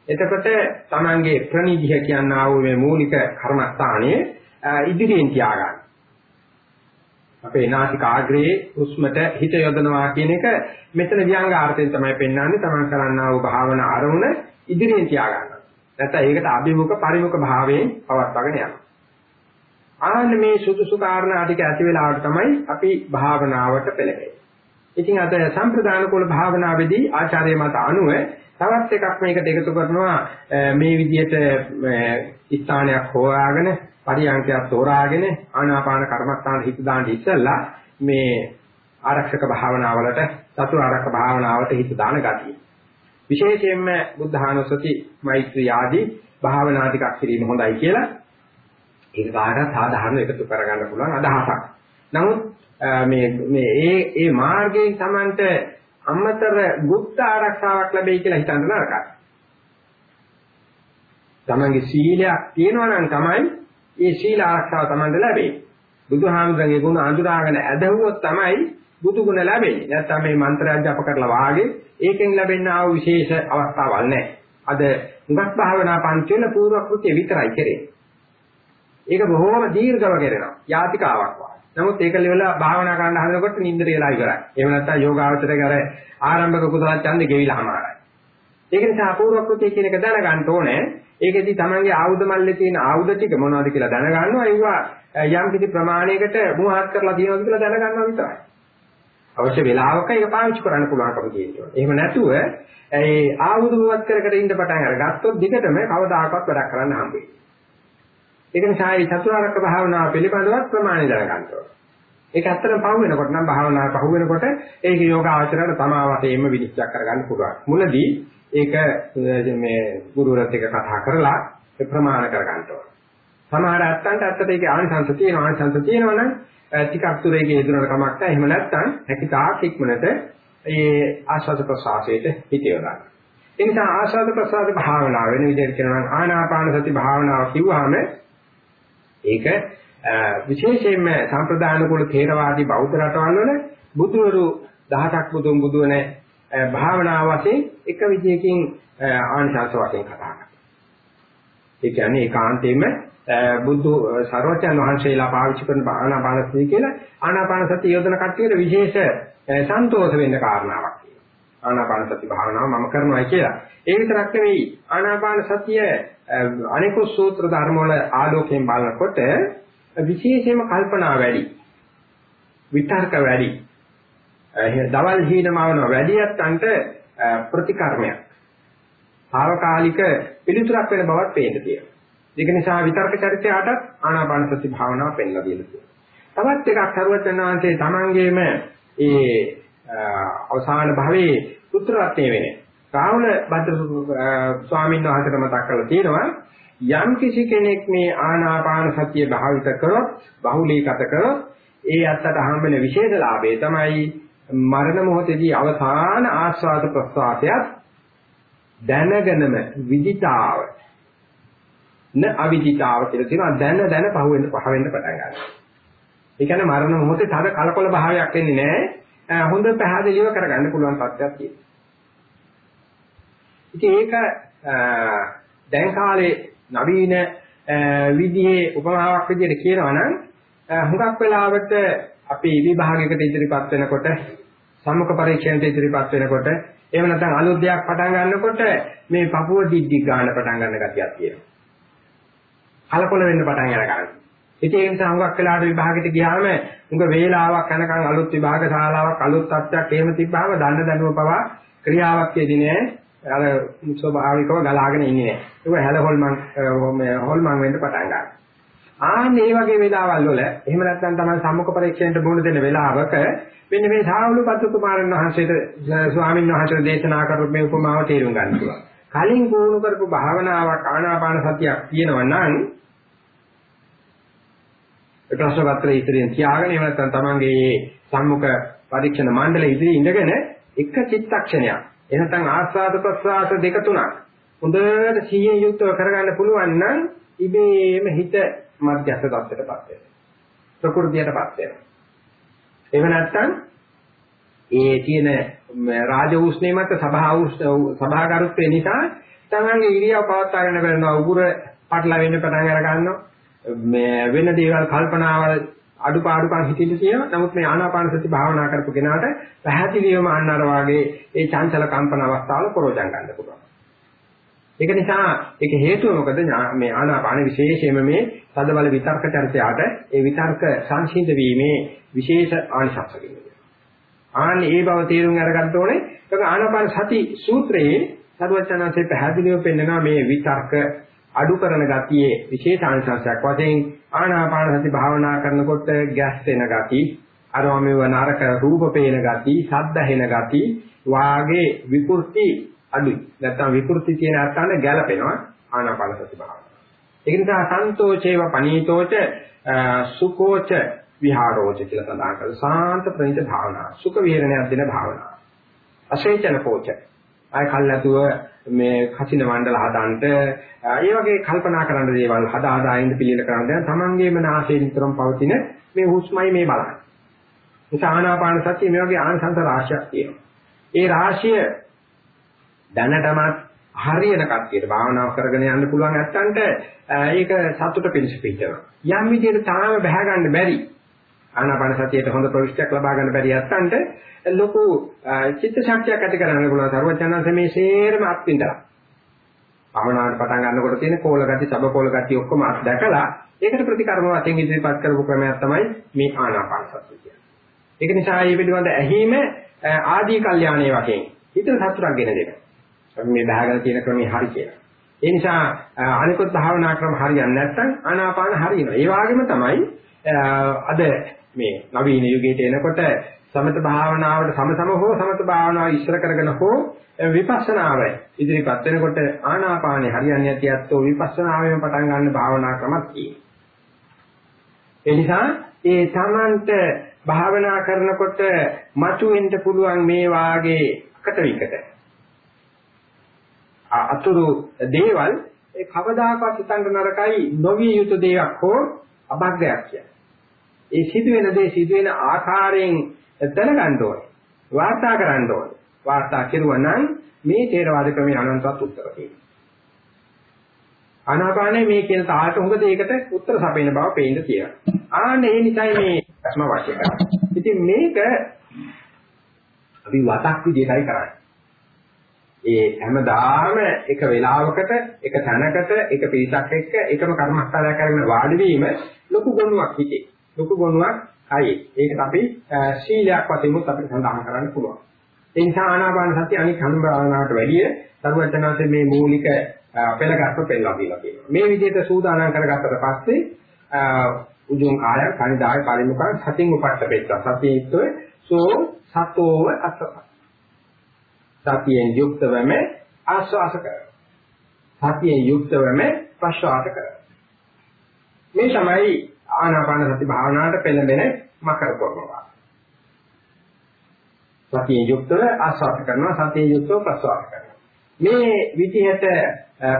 එතකොට Tamange ප්‍රනිධිය කියනා වූ මේ මූලික කර්මස්ථානයේ ඉදිරියෙන් තියාගන්න. අපේ නාසිකාග්‍රයේ හුස්මට හිත යොදනවා කියන එක මෙතන ව්‍යංගාර්ථයෙන් තමයි පෙන්වන්නේ තමන් කරන්නා වූ භාවනා අරමුණ ඉදිරියෙන් තියාගන්න. නැත්නම් ඒකට අභිමුඛ පරිමුඛ භාවයෙන් පවත්වාගෙන යනවා. ආන්න මේ සුදුසු කාරණා ටික ඇති වෙලාවට තමයි අපි භාවනාවට පෙළඹෙන්නේ. ඉතින් අද සම්ප්‍රදාන කුල භාවනාවේදී ආචාර්ය මත අනුව තවත් එකක් මේකට එකතු කරනවා මේ විදිහට ස්ථානයක් හොයාගෙන පරියන්කයක් තෝරාගෙන ආනාපාන කර්මස්ථාන හිත දාන්න ඉස්සෙල්ලා මේ ආරක්ෂක භාවනාවලට චතුරාර්යක භාවනාවට හිත දාන ගතිය. විශේෂයෙන්ම බුද්ධානුස්සති මෛත්‍රී ආදී භාවනා ටිකක් කිරීම හොඳයි කියලා ඒක කාටත් සාධාරණ එකතු කරගන්න පුළුවන් අදහසක්. නමුත් මේ මේ ඒ ඒ මාර්ගයෙන් Tamanට අමතර গুপ্ত ආරක්ෂාවක් ලැබෙයි කියලා හිතන්න නරකයි. Tamanගේ සීලයක් තියෙනවා නම් තමයි ඒ සීල ආරක්ෂාව Tamanට ලැබෙන්නේ. බුදුහාමුදුරන්ගේ ගුණ අඳුරාගෙන ඇදහුවොත් තමයි බුදු ගුණ ලැබෙන්නේ. නැත්නම් මේ මන්ත්‍රයක් ජප කරලා වාගේ ඒකෙන් ලැබෙන ආ විශේෂ අවස්ථාවක් නැහැ. අද මුගක් භාවනා පන්ති වල පූර්ව කෘත්‍ය විතරයි කරන්නේ. ඒක බොහෝම දීර්ඝව කරනවා. යාතිකාවක් වගේ. නමුත් ඒක ලෙවලා භාවනා කරන්න හදනකොට නිින්දට වෙලා ඉවරයි. එහෙම නැත්නම් යෝගාවචරයේ අර ආරම්භක කුසල ඡන්දේ ගෙවිලා හමාරයි. ඒක නිසා අපූර්ව කෘත්‍ය කියන එක දැනගන්න ඕනේ. ඒකෙදි තමන්ගේ ආයුධ මල්ලේ තියෙන ආයුධ ටික මොනවද කියලා දැනගන්නවා. ඒවා යම් කිසි ප්‍රමාණයකට මුවහත් කරලා තියෙනවද කියලා දැනගන්නවා විතරයි. අවශ්‍ය වෙලාවක ඒක පාවිච්චි කරන්න පුළුවන්කම තියෙනවා. එහෙම නැතුව ඒ ආයුධ මුවත් කර කර ඉන්න පටන් අරගත්තොත් දිගටම කවදාකවත් වැඩක් කරන්න හම්බෙන්නේ. ඒක නිසා මේ චතුරාර්ය භාවනාව පිළිබඳව ප්‍රමාණය දැනගන්න ඕනේ. ඒක ඇත්තටම පහු වෙනකොට නම් භාවනාව පහු වෙනකොට ඒක යෝග ආචරණයට තමා වශයෙන්ම විනිශ්චය කරගන්න පුළුවන්. මුලදී ඒක මේ ගුරුවරත් එක්ක කතා කරලා ප්‍රමාණ කරගන්න ඕනේ. සමහර ඇත්තන්ට ඇත්තට ඒකේ ආනිසංස තියෙනවා ආනිසංස තියෙනවා නම් ටිකක් දුර ඒකේ යෙදුනට කමක් නැහැ. එහෙම නැත්නම් හැකිතාක් ඉක්මනට ඒ ආස්වාද ප්‍රසආසයට හිතියව ගන්න. ඒ නිසා ආස්වාද ප්‍රසආද භාවනාව වෙන විදිහට කියනවා නම් ආනාපාන සති භාවනාව කිව්වහම ඒක විශේෂයෙන්ම සම්ප්‍රදාන කුල තේරවාදී බෞද්ධ රටවල් වල බුදුවරු 17ක් බුදුන් බුදුවන භාවනාව වශයෙන් එක විදියකින් ආනිසංස වශයෙන් කතා කරනවා. ඒ කියන්නේ ඒකාන්තයෙන්ම බුදු සර්වඥ වහන්සේලා පාවිච්චි කරන ආනාපාන සතිය කියලා ආනාපාන සතිය යොදන කට්ටියට විශේෂ සන්තෝෂ වෙන්න කාරණාවක් තියෙනවා. ආනාපාන සති භාවනාව මම කරනවා කියලා. ඒ විතරක් නෙවෙයි ආනාපාන සතිය අනිකුත් සූත්‍ර ධර්ම වල ආලෝකයෙන් බලනකොට විශේෂයෙන්ම කල්පනා වැඩි. විතර්ක වැඩි. දවල් හීනමවන වැඩියත්න්ට ප්‍රතිකර්මයක්. తాවකාලික පිළිතුරක් වෙන බවක් පේන්න තියෙනවා. ඒක නිසා විතර්ක චරිතයටත් ආනාපාන සති භාවනාව පෙන්ලා දෙන්න තියෙනවා. තවත් එකක් සරුවචනාංශයේ Tamangeම ඒ අවසාන භවයේ පුත්‍ර රත්නය වෙන්නේ. රාහුල භද්‍ර ස්වාමීන් වහන්සේට මතක් කරලා තියෙනවා යම් කිසි කෙනෙක් මේ ආනාපාන සතිය භාවිත කරොත් බහුලීගත කරොත් ඒ අත්තට හම්බෙන විශේෂ ලාභය තමයි මරණ මොහොතේදී අවසාන ආස්වාද ප්‍රසආසයත් දැනගෙනම විදිතාව න අවිදිතාව කියලා තියෙනවා දැන දැන පහවෙන්න පහවෙන්න පටන් ගන්නවා. ඒ කියන්නේ මරණ මොහොතේ තද කලකොල භාවයක් එන්නේ නැහැ. හොඳ පැහැදිලිව කරගන්න පුළුවන් තත්ත්වයක් තියෙනවා. ඉතින් ඒක දැන් කාලේ නවීන විදිහේ උපමාවක් විදිහට කියනවා නම් හුඟක් වෙලාවට අපි විභාගයකට ඉදිරිපත් වෙනකොට සම්මුඛ පරීක්ෂණයට ඉදිරිපත් වෙනකොට එහෙම නැත්නම් අලුත් දෙයක් පටන් ගන්නකොට මේ පපුව දිද්දි ගන්න පටන් ගන්න ගතියක් තියෙනවා. කලකොල වෙන්න පටන් ගන්නවා. ඉතින් ඒ නිසා හුඟක් වෙලාවට විභාගෙට ගියාම උඟ වේලාවක් යනකම් අලුත් විභාග ශාලාවක් අලුත් තත්ත්වයක් එහෙම තිබ්බාම දන්න දැනුම පවා ක්‍රියාවක් යෙදිනේ අර ස්වභාවිකව ගලාගෙන ඉන්නේ නැහැ. ඒක හැල හොල්මන් හොල්මන් වෙන්න පටන් ගන්නවා. ආන්න මේ වගේ වෙලාවල් වල එහෙම නැත්නම් තමයි සම්මුඛ පරීක්ෂණයට බොහොම දෙන වෙලාවක මෙන්න මේ සාහවලු පත්තු කුමාරන් වහන්සේට ස්වාමීන් වහන්සේට දේශනා කරපු මේ උපමාව තේරුම් ගන්න පුළුවන්. කලින් පුහුණු කරපු භාවනාවක් ආනාපාන සතියක් තියෙනවා නම් ප්‍රශ්න පත්‍රය ඉදිරියෙන් තියාගෙන එහෙම නැත්නම් තමන්ගේ සම්මුඛ පරීක්ෂණ මණ්ඩල ඉදිරියේ ඉඳගෙන එක චිත්තක්ෂණයක් එහෙනම් ආස්වාද ප්‍රසආස දෙක තුනක් හොඳට සිහියෙන් යුක්තව කරගන්න පුළුවන් නම් ඉබේම හිත මධ්‍යස්ථ තත්ත්වයටපත් වෙනවා. ප්‍රകൃතියටපත් වෙනවා. එහෙම නැත්නම් ඒ තියෙන රාජ උෂ්ණේ මත සභා සභාගරුත්වය නිසා තමන්ගේ ඉරියව් පවත්වාගෙන බලනවා උගුර පටල වෙන්න පටන් අර ගන්නවා. මේ වෙන දේවල් කල්පනාවල් අඩුපාඩුකම් හිතින් තියෙනවා. නමුත් මේ ආනාපාන සති භාවනා කරපු කෙනාට පැහැදිලිවම අන්නර වාගේ ඒ චංචල කම්පන අවස්ථාවල ප්‍රෝජන් ගන්න පුළුවන්. ඒක නිසා ඒක හේතුව මොකද මේ ආනාපාන විශේෂයෙන්ම මේ සදබල විතර්ක චර්චයාට ඒ විතර්ක සංසිඳ වීමේ විශේෂ ආනිසංස කියනවා. ආන්නේ ඒ බව තේරුම් අරගන්න ඕනේ. ඒක ආනාපාන සති සූත්‍රයේ සරුවචනාංශයේ පැහැදිලිව පෙන්නනවා මේ විතර්ක අඩු කරන ගතියේ විශේෂ ආනිසංසයක් වශයෙන් ආනාපාන සති භාවනා කරනකොට ගැස් වෙන ගති, අරවමෙව නරක රූප පේන ගති, ශබ්ද හෙන ගති, වාගේ විකෘති අඩුයි. නැත්තම් විකෘති කියන අර්ථාන ගැළපෙනවා ආනාපාන සති භාවනාව. ඒ නිසා සන්තෝෂේව පනීතෝච සුකෝච විහාරෝච කියලා සඳහන් කරලා සාන්ත ප්‍රණීත භාවනාව. සුඛ විහරණයක් දෙන භාවනාව. අශේචන පෝච. ආය කල්ලාතුව මේ කසින මණ්ඩල හදන්නට ඒ වගේ කල්පනා කරන දේවල් හදා හදා ඉඳ පිළිල කරන දැන් තමන්ගේම නාසයෙන් නිතරම පවතින මේ හුස්මයි මේ බලන්න. ඒ ආනාපාන සතිය මේ වගේ ආනසංස රාශියක් තියෙනවා. ඒ රාශිය දැනටමත් හරියන කට්ටියට භාවනාව කරගෙන යන්න පුළුවන් නැත්තන්ට ඒක සතුට පිණිස පිටනවා. යම් විදිහට තාම බහැ ගන්න බැරි ආනාපාන සතියට හොඳ ප්‍රවිෂ්ටයක් ලබා ගන්න බැරි නැත්තන්ට ලොකු චිත්ත ශක්තියක් ඇති කරගන්න පුළුවන්. සර්වඥාන්සේ මේ සේරම අත්විඳලා. භාවනාවට පටන් ගන්නකොට තියෙන කෝල ගති, සබ කෝල ගති ඔක්කොම අත් දැකලා ඒකට ප්‍රතිකර්ම වශයෙන් ඉදිරිපත් කරපු ක්‍රමයක් තමයි මේ ආනාපාන සතිය කියන්නේ. ඒක නිසා මේ පිළිබඳ ඇහිම ආදී කල්යාණයේ වශයෙන් හිත සතුටක් ගෙන දෙනවා. අපි මේ බහගෙන තියෙන ක්‍රමේ හරි කියලා. ඒ නිසා අනිකුත් භාවනා ක්‍රම හරියන්නේ නැත්නම් ආනාපාන හරියනවා. ඒ වගේම තමයි අද මේ නවීන යුගයට එනකොට සමත භාවනාවට සමසම හෝ සමත භාවනාව ඉස්සර කරගෙන හෝ විපස්සනාව ඉදිරිපත් වෙනකොට ආනාපානෙ හරියන්නේ නැති අත්ෝ විපස්සනාවෙන් පටන් ගන්න භාවනා ක්‍රමක් තියෙනවා. ඒ නිසා ඒ තමන්ට භාවනා කරනකොට මතුවෙන්න පුළුවන් මේ වාගේ අකට විකට අතුරු දේවල් ඒ කවදාකවත් හිතන්න නරකයි නොවිය යුතු දෙයක් හෝ අභග්ගයක් කියන්නේ. ඒ සිදුවෙන දේ සිදුවෙන ආකාරයෙන් දැනගන්න ඕනේ. වාර්තා කරන්න ඕනේ. වාර්තා කෙරුවා නම් මේ තේරවාද ක්‍රමයේ අනන්තවත් උත්තර තියෙනවා. ආනාපානේ මේ කියන තාලට හොඟද ඒකට උත්තර සපයන බව පේන්න තියෙනවා. ආන්න ඒ නිසයි මේ ප්‍රශ්න වාක්‍ය කරන්නේ. ඉතින් මේක අපි වතක් විදිහටයි කරන්නේ. ඒ හැමදාම එක වෙලාවකට එක තැනකට එක පිරිසක් එක්ක එකම කර්මස්ථානයක් කරගෙන වාඩි වීම ලොකු ගුණයක් හිතේ. ලොකු ගුණයක් අයි. ඒකට අපි ශීලයක් වශයෙන් අපිට සඳහන් කරන්න පුළුවන්. ඒ නිසා ආනාපාන සතිය අනික් හැම භාවනාවට වැඩිය සරුවචනාංශයේ මේ මූලික පෙළගස්ම පෙළලා දීලා තියෙනවා. මේ විදිහට සූදානම් කරගත්තට පස්සේ උජුං කාය කනිදාය පරිමුඛං සතින් උපට්ඨපෙත්ත සතියත්ව සෝ සතෝව අසත සතියෙන් යුක්තවම ආස්වාස කරනවා. සතියෙන් යුක්තවම ප්‍රශ්වාස කරනවා. මේ තමයි ආනාපාන සති භාවනාවට පෙළඹෙන මකර කර්මවා. සතියෙන් යුක්තව ආස්වාස කරනවා සතියෙන් යුක්තව ප්‍රශ්වාස කරනවා. මේ විදිහට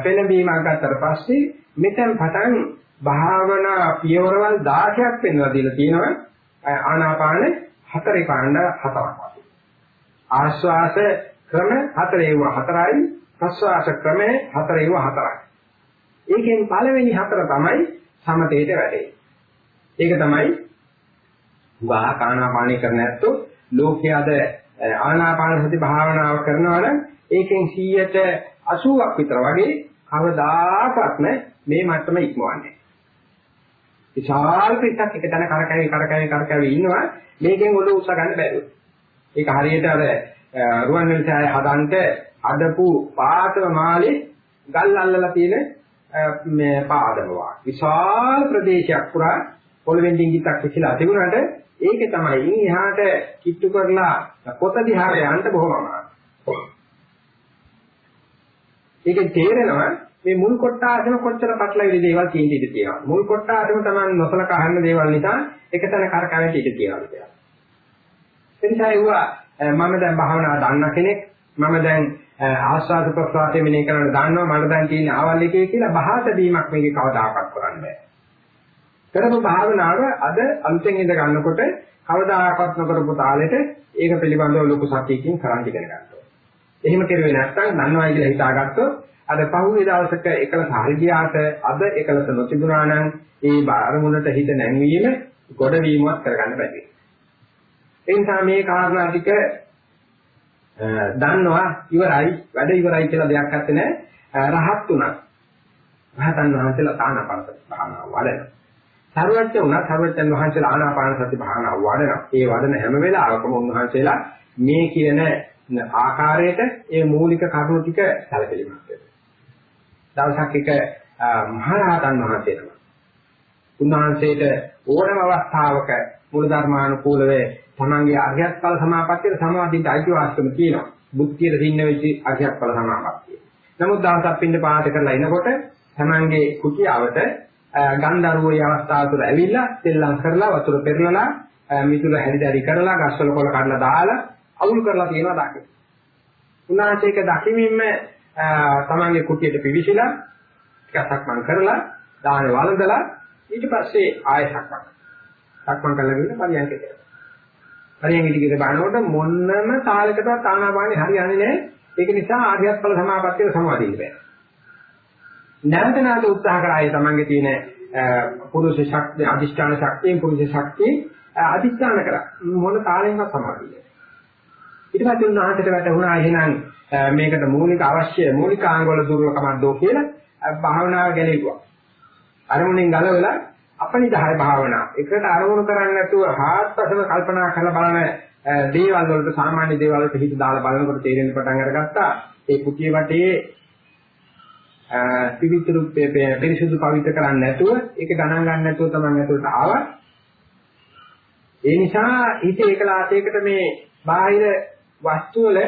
පෙළඹීමක් ගත්තට පස්සේ මෙතෙන් පටන් භාවනා පියවරවල් 16ක් පෙන්වලා දීලා තියෙනවා ආනාපාන හතරේ කාණ්ඩ හතරක් වශයෙන්. ආස්වාස ක්‍රම හතරේව හතරයි ප්‍රස්වාස ක්‍රමේ හතරේව හතරයි. ඒකෙන් පළවෙනි හතර තමයි සමතේට වැඩේ. ඒක තමයි වා කානාපාණි කර නැත්තෝ ලෝකයාද ආනාපාන සති භාවනාව කරනවා නම් ඒකෙන් 100ට 80ක් විතර වගේ කවදාකවත්ම මේ මට්ටම ඉක්මවන්නේ. විශාල පිටක් එක තැන කරකැවි කරකැවි කරකැවි ඉන්නවා මේකෙන් ඔළුව උස්ස ගන්න බැරුව. ඒක හරියට අර රුවන්වැලි සෑය හදන්න අදපු පාතම මාලේ ගල් අල්ලලා තියෙන මේ පාදම වා. විශාල ප්‍රදේශයක් පුරා පොළවෙන් ඩිංගිත්තක් කියලා තිබුණාට ඒකේ තමයි ඉන් එහාට කිට්ටු කරලා පොත දිහාට යන්න බොහොම අමාරුයි. ඒකෙන් තේරෙනවා මේ මුල් කොටාසම කොච්චර පටලවිලි දේවල් තියෙන ඉඳී තියෙනවා. මුල් කොටාසම තමයි නොසලකා හරින දේවල් නිසා එකතන කරකැවෙන්න ඉඳී තියෙනවා කියලා. එනිසා ඒවා මම දැන් භාවනාව දන්න කෙනෙක් මම දැන් ආස්වාද ප්‍රසආතේ මෙනේ කරන්න දන්නවා මට දැන් තියෙන ආවල් එකේ කියලා බහාත දීමක් මේකේ කවදාකවත් කරන්න බෑ. කරපු භාවනාව අද අලුතෙන් ඉඳ ගන්නකොට කවදාකවත් නොකරපු තාලෙට ඒක පිළිබඳව ලොකු සතියකින් කරන්න ඉගෙන ගන්නවා. එහෙම කෙරුවේ නැත්නම් දන්නවයි කියලා හිතාගත්තොත් අද පහුගිය දවසක එකලස හරි ගියාට අද එකලස නොතිබුණා නම් ඒ අරමුණට හිත නැංවීම ගොඩවීමවත් කරගන්න බැහැ. ඒ නිසා මේ කාරණා ටික දන්නවා ඉවරයි වැඩ ඉවරයි කියලා දෙයක් නැත්තේ නෑ රහත් උනා. රහතන් වහන්සේලා තානාපාන භාවනාව වඩනවා. සර්වඥ උනා සර්වඥ වහන්සේලා ආනාපාන සති භාවනාව වඩනවා. ඒ වඩන හැම වෙලාවකම උන්වහන්සේලා මේ කියන ආකාරයට ඒ මූලික කරුණු ටික සැලකීමක් වෙනවා. දවසක් එක මහරහතන් වහන්සේ නම. උන්වහන්සේට ඕනම අවස්ථාවක මූල ධර්මානුකූලව තමන්ගේ අරියත් ඵල සමාපත්තියට සමාධියට අයිතිවාසිකම තියෙනවා. බුද්ධියට දින්න වෙච්ච අරියත් ඵල සමාපත්තිය. නමුත් දවසක් පින්න පාඩ කරලා එනකොට තමන්ගේ කුටියවට ගන්ධරුවේ අවස්ථාව තුළ ඇවිල්ලා තෙල්ලම් කරලා වතුර පෙරලලා මිතුල හැරිදරි කරලා ගස්වල කොළ කඩලා දාලා අවුල් කරලා තියෙනවා දකින්න. උන්වහන්සේක දකිමින්ම තමන්ගේ කුටියට පිවිසිලා ටිකක් සක්මන් කරලා දාන වළඳලා ඊට පස්සේ ආයෙ සක්මන්. සක්මන් කළා ගිහින් පරියන්කේ හරියන් ඉදිරියට බලනකොට මොන්නම තාලයකටවත් ආනාපානෙ හරියන්නේ නැහැ. ඒක නිසා ආර්යත් ඵල සමාපත්තිය සමාදින්න බෑ. නැවත නැවත උත්සාහ කරායේ තමන්ගේ තියෙන පුරුෂ ශක්තිය, අධිෂ්ඨාන ශක්තිය, පුරුෂ ශක්තිය අධිෂ්ඨාන කරා. මොන තාලෙන්වත් සමාදින්නේ. ඊට පස්සේ උන්වහන්සේට වැටහුණා එහෙනම් මේකට මූලික අවශ්‍ය මූලික ආංගවල දුර්වලකමක් දෝ කියලා භාවනාව ගැලෙවුවා. අරමුණෙන් ගලවලා අපනිදාය භාවනා. එකට අරමුණු කරන්නේ නැතුව හාත්පසම කල්පනා කරලා බලන දේවල් වලට සාමාන්‍ය දේවල් වලට හිත දාලා බලනකොට තේරෙන්න පටන් අරගත්තා. ඒ කුටිය වටේ පිවිතුරු පිරිසිදු පවිත්‍ර කරන්නේ නැතුව ඒක ගණන් ගන්න නැතුව තමයි ඇතුළට ආවා. ඒ නිසා හිත ඒකලාසයකට මේ බාහිර වස්තු වල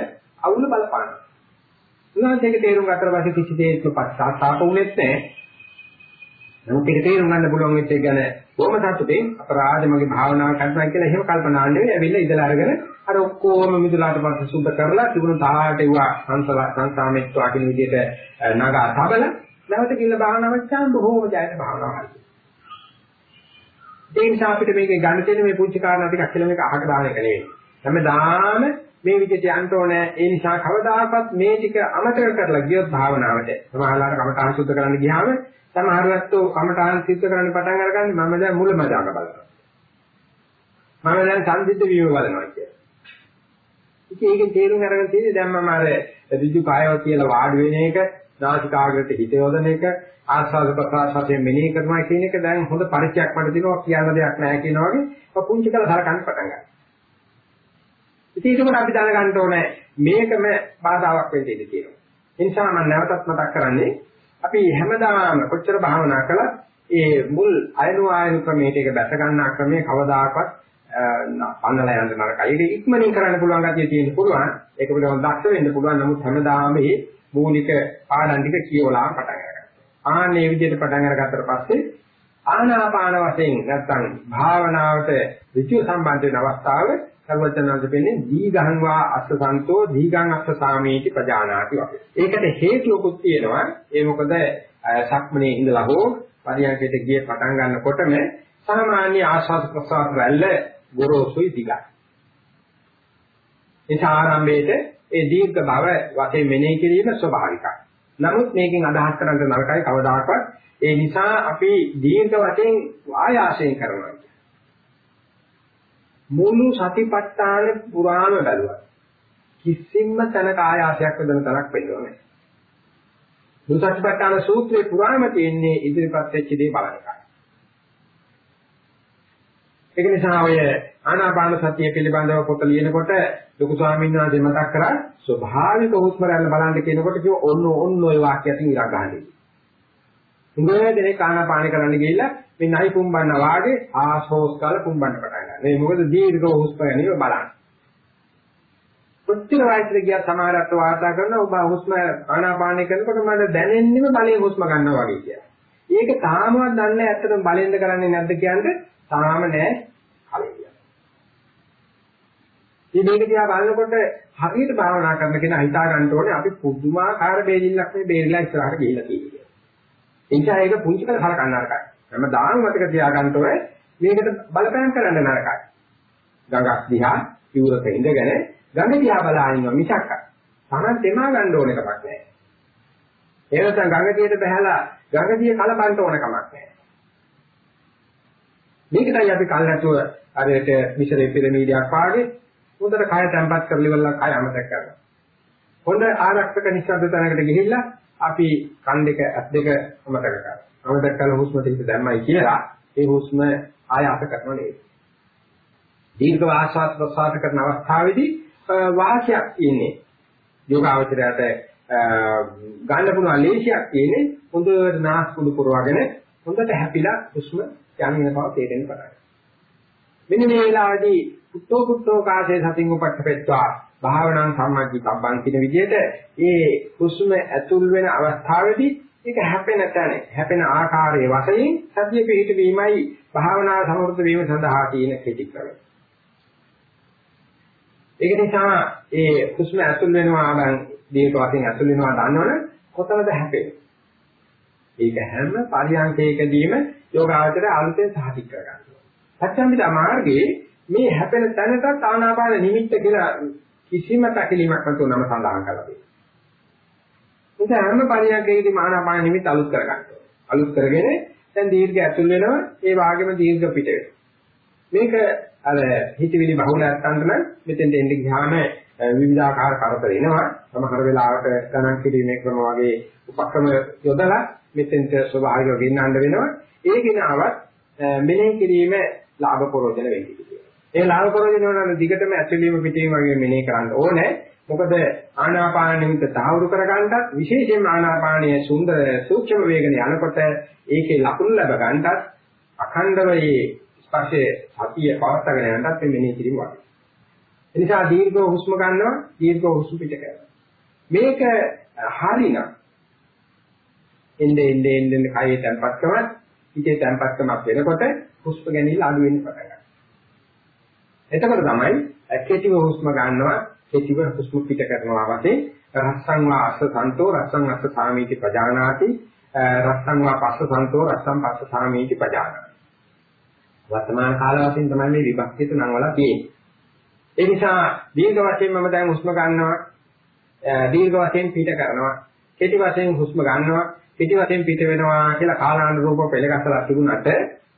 අවුල බලපානවා. උනාසයක තේරුම් ගත්තට පස්සේ කිසි දෙයක පස්සාතාප වුණෙත් නැහැ. නමුත් ඒක තේරුම් ගන්න පුළුවන් වෙච්ච එක ගැන කොහොම සතුටින් අපරාධ මගේ භාවනාව කරනවා කියලා එහෙම කල්පනා නෙවෙයි ඇවිල්ලා ඉඳලා අරගෙන අර ඔක්කොම මිදුලාට පස්සේ සුද්ධ කරලා තිබුණු තාහට ඒවා සංසලා සංසාමෙත්වා කියන විදිහට නගා තබල නැවත කිල්ල භාවනාවක් ගන්න බොහෝම ජයන භාවනාවක්. ඒ නිසා අපිට මේකේ ගන්න තියෙන මේ පුංචි කාරණා ටිකක් කියලා මේක අහක දාන එක නෙවෙයි. හැමදාම මේ විදිහට යන්න ඕනේ. ඒ නිසා කවදාකවත් මේ ටික අමතක කරලා ගියොත් භාවනාවට සමහරවල්ලාට කමඨාන් සුද්ධ කරන්න ගියාම සමහරවත්තු කමඨාන් සුද්ධ කරන්න පටන් අරගන්නේ මම දැන් මුලමදාක බලනවා. මම දැන් සංසිද්ධ වීම බලනවා කියන්නේ. ඉතින් ඒකේ තේරුම් අරගෙන තියෙන්නේ දැන් මම අර ඍජු කායව කියලා වාඩි වෙන එක, නාසිකාග්‍රට හිත යොදන එක, ආස්වාද ප්‍රකාශ වශයෙන් මෙනෙහි කරනවා කියන එක දැන් හොඳ පරිචයක් මට දෙනවා කියන්න දෙයක් නැහැ කියන වගේ පුංචි කළ සලකන්න පටන් ගන්නවා. ඉතින් ඒකකට අපි දැනගන්න ඕනේ මේකම බාධාවක් වෙන්න ඉඩ තියෙනවා. ඒ නිසා මම නැවතත් මතක් කරන්නේ අපි හැමදාම කොච්චර භාවනා කළත් ඒ මුල් අයනු ආයන ක්‍රමයට ඒක දැක ගන්න ක්‍රමයේ කවදාකවත් අන්නලා යන්න නරකයි. ඒක ඉක්මනින් කරන්න පුළුවන් ගැතිය තියෙන්න පුළුවන්. ඒක පිළිබඳව දක්ෂ වෙන්න පුළුවන්. නමුත් හැමදාම මේ මූලික පාඩම් ටික කියවලා පටන් ගන්නවා. ආන්නේ විදිහට පටන් අරගත්තට පස්සේ ආනාපාන වශයෙන් නැත්තම් භාවනාවට ඍචු සම්බන්ධ වෙන අවස්ථාව සර්වඥාන්ත දෙන්නේ දීඝං වා අස්සසන්තෝ දීඝං අස්ස සාමේති ප්‍රජානාති වගේ. ඒකට හේතුවකුත් තියෙනවා. ඒ මොකද සක්මනේ ඉඳලා හෝ පරියන්කයට ගිය පටන් ගන්නකොටම සාමාන්‍ය ආශාස ප්‍රසාර රැල්ල ගොරෝසුයි දිගයි. ඒ ආරම්භයේදී ඒ දීර්ඝ බව වශයෙන් මෙනෙහි කිරීම ස්වභාවිකයි. නමුත් මේකෙන් අදහස් කරන්න නරකයි කවදාකවත් ඒ නිසා අපි දීර්ඝ වශයෙන් ආයාසයෙන් කරනවා. මුළු සතිපට්ඨාන පුරාම බැලුවා. කිසිම තැනක ආයාසයක් වෙන තරක් වෙන්නේ නැහැ. මුළු සතිපට්ඨාන සූත්‍රේ පුරාම තියෙන්නේ ඉදිරිපත් වෙච්ච දේ බලන එකයි. ඒක නිසා ඔය ආනාපාන සතිය පිළිබඳව පොත ලියනකොට ලොකු ස්වාමීන් වහන්සේ මතක් කරා ස්වභාවික හුස්ම රැල්ල බලන්න කියනකොට කිව්ව ඔන්න ඔන්න ඔය වාක්‍යයෙන් ඉරක් ගහන්නේ. උඹේ දෙනේ ආනාපාන කරන්න ගිහිල්ලා මේ නයි පුම්බන්න වාගේ ආශෝස් කාල පුම්බන්න පටන් ගන්නවා. මේ මොකද දීර්ඝ හුස්ම ගැනීම බලන්න. කොච්චර වයසට ගියා සමහරට වාර්තා කරනවා ඔබ හුස්ම ආනාපානය කරනකොට මට දැනෙන්නේම බලයෙන් හුස්ම ගන්නවා වගේ කියලා. ඒක තාමවත් දන්නේ නැහැ ඇත්තටම බලෙන්ද කරන්නේ නැද්ද කියන්නේ තාම නෑ කලින්. ඉතින් මේක දිහා බලනකොට හරියට භාවනා කරන කෙනා හිතා ගන්න ඕනේ අපි පුදුමාකාර බේරිල්ලක් මේ බේරිලා ඉස්සරහට ගිහිල්ලා තියෙන්නේ. එනිසා ඒක පුංචි කර හරකන්න නරකයි. හැමදාම මතක තියාගන්න ඕනේ මේකට බලපෑම් කරන්න නරකයි. ගඟක් දිහා ඉවුරක ඉඳගෙන ගඟ දිහා බලාගෙන ඉන්නවා මිසක් තමන් තෙමා ගන්න ඕන එකක් නැහැ. ඒ නැත්නම් ගඟ දිහට බහැලා ගඟ දිහ කලබන්න ඕන කමක් නැහැ. මේකටයි අපි කල් නැතුව හරියට මිශ්‍රේ පිරමීඩයක් වාගේ හොඳට කය තැම්පත් කරලිවලා කය අමතක කරනවා. හොඳ ආරක්ෂක නිශ්ශබ්ද තැනකට ගිහිල්ලා අපි කන් දෙක ඇස් දෙක අමතක කරනවා. අමතක කරලා හුස්ම ටික දැම්මයි කියලා ඒ හුස්ම ආය අත කරනව නෙවෙයි. දීර්ඝ ආශ්වාස ප්‍රශ්වාස කරන අවස්ථාවේදී වාසියක් ඉන්නේ. යෝගාවචරයට ගන්න පුළුවන් ලේසියක් තියෙන්නේ හොඳට නාස්පුඩු පුරවගෙන හොඳට හැපිලා හුස්ම යන බව තේරෙන්න පටන් ගන්නවා. මෙන්න මේ වෙලාවේදී පුත්තෝ පුත්තෝ කාසේ සතින් උපට්ඨපෙත්වා භාවනාන් සම්මාජි කබ්බන් කියන විදිහට ඒ හුස්ම ඇතුල් වෙන අවස්ථාවේදී ඒක හැපෙන තැන හැපෙන ආකාරයේ වශයෙන් සතිය පිහිටවීමයි භාවනාව සමෘද්ධ වීම සඳහා තියෙන කෙටි ක්‍රමය. ඒක නිසා ඒ හුස්ම ඇතුල් වෙනවා නම් දීර්ඝ වශයෙන් ඇතුල් වෙනවා දන්නවනේ කොතනද හැපෙන්නේ. ඒක හැම පරියන්කයකදීම යෝගාවචරය අලුතෙන් සාධික කරගන්නවා. සත්‍යම්පිත මාර්ගයේ මේ හැපෙන තැනට ආනාපාන නිමිත්ත කියලා කිසිම පැකිලීමක් නැතුව නම සඳහන් කරලා තියෙනවා. ඒක හැම පරියන්කයකදීම ආනාපාන නිමිත්ත අලුත් කරගන්නවා. අලුත් කරගෙන දැන් දීර්ඝ ඇතුල් වෙනවා ඒ වාගේම දීර්ඝ පිට වෙනවා. මේක අර හිතවිලි බහුල නැත්තන්ට නම් මෙතෙන් දෙන්න ගියාම විවිධාකාර කරදර එනවා. සමහර වෙලාවට ගණන් කිරීමේ ක්‍රම වගේ උපක්‍රම යොදලා මෙතෙන්ට ස්වභාවිකව ගෙන්නන්න වෙනවා. ඒ ගෙනාවත් මෙනෙහි කිරීම ලාභ ප්‍රෝජන වෙන්නේ. ඒ ලාභ ප්‍රෝජන වල දිගටම ඇතුළීම පිටීම වගේ මෙනෙහි කරන්න ඕනේ. මොකද ආනාපාන නිමිත සාහවුරු කරගන්නත් විශේෂයෙන්ම ආනාපානයේ සුන්දර සූක්ෂම වේගන යනකොට ඒකේ ලකුණු ලැබ ගන්නත් අඛණ්ඩව මේ ස්පර්ශයේ සතිය පවත්වාගෙන යන්නත් මේ මෙනෙහි කිරීම වගේ. ඒ නිසා දීර්ඝ හුස්ම ගන්නවා දීර්ඝ හුස්ම පිට කරනවා. මේක හරිනම් එnde ende ende කයේ තැම්පත්කම හිතේ තැම්පත්කමක් වෙනකොට හුස්ම ගැනීම අඩු වෙන්න පටන් ගන්නවා. එතකොට තමයි කෙටිව හුස්ම ගන්නවා කෙටිව හුස්ම පිට කරනවා වශයෙන් රස්සං වා අස්ස සන්තෝ රස්සං අස්ස සාමීති පජානාති. රස්සං වා පස්ස සන්තෝ රස්සං පස්ස සාමීති පජානාති. වර්තමාන කාල වශයෙන් තමයි මේ විභක්තිත නම් වල තියෙන්නේ. ඒ නිසා දීර්ඝ වශයෙන් මම දැන් හුස්ම ගන්නවා. දීර්ඝ වශයෙන් පිට කරනවා. කෙටි වශයෙන් හුස්ම ගන්නවා. පිටි වශයෙන් පිට වෙනවා කියලා කාලානුරූපව පෙළගස්සලා තිබුණාට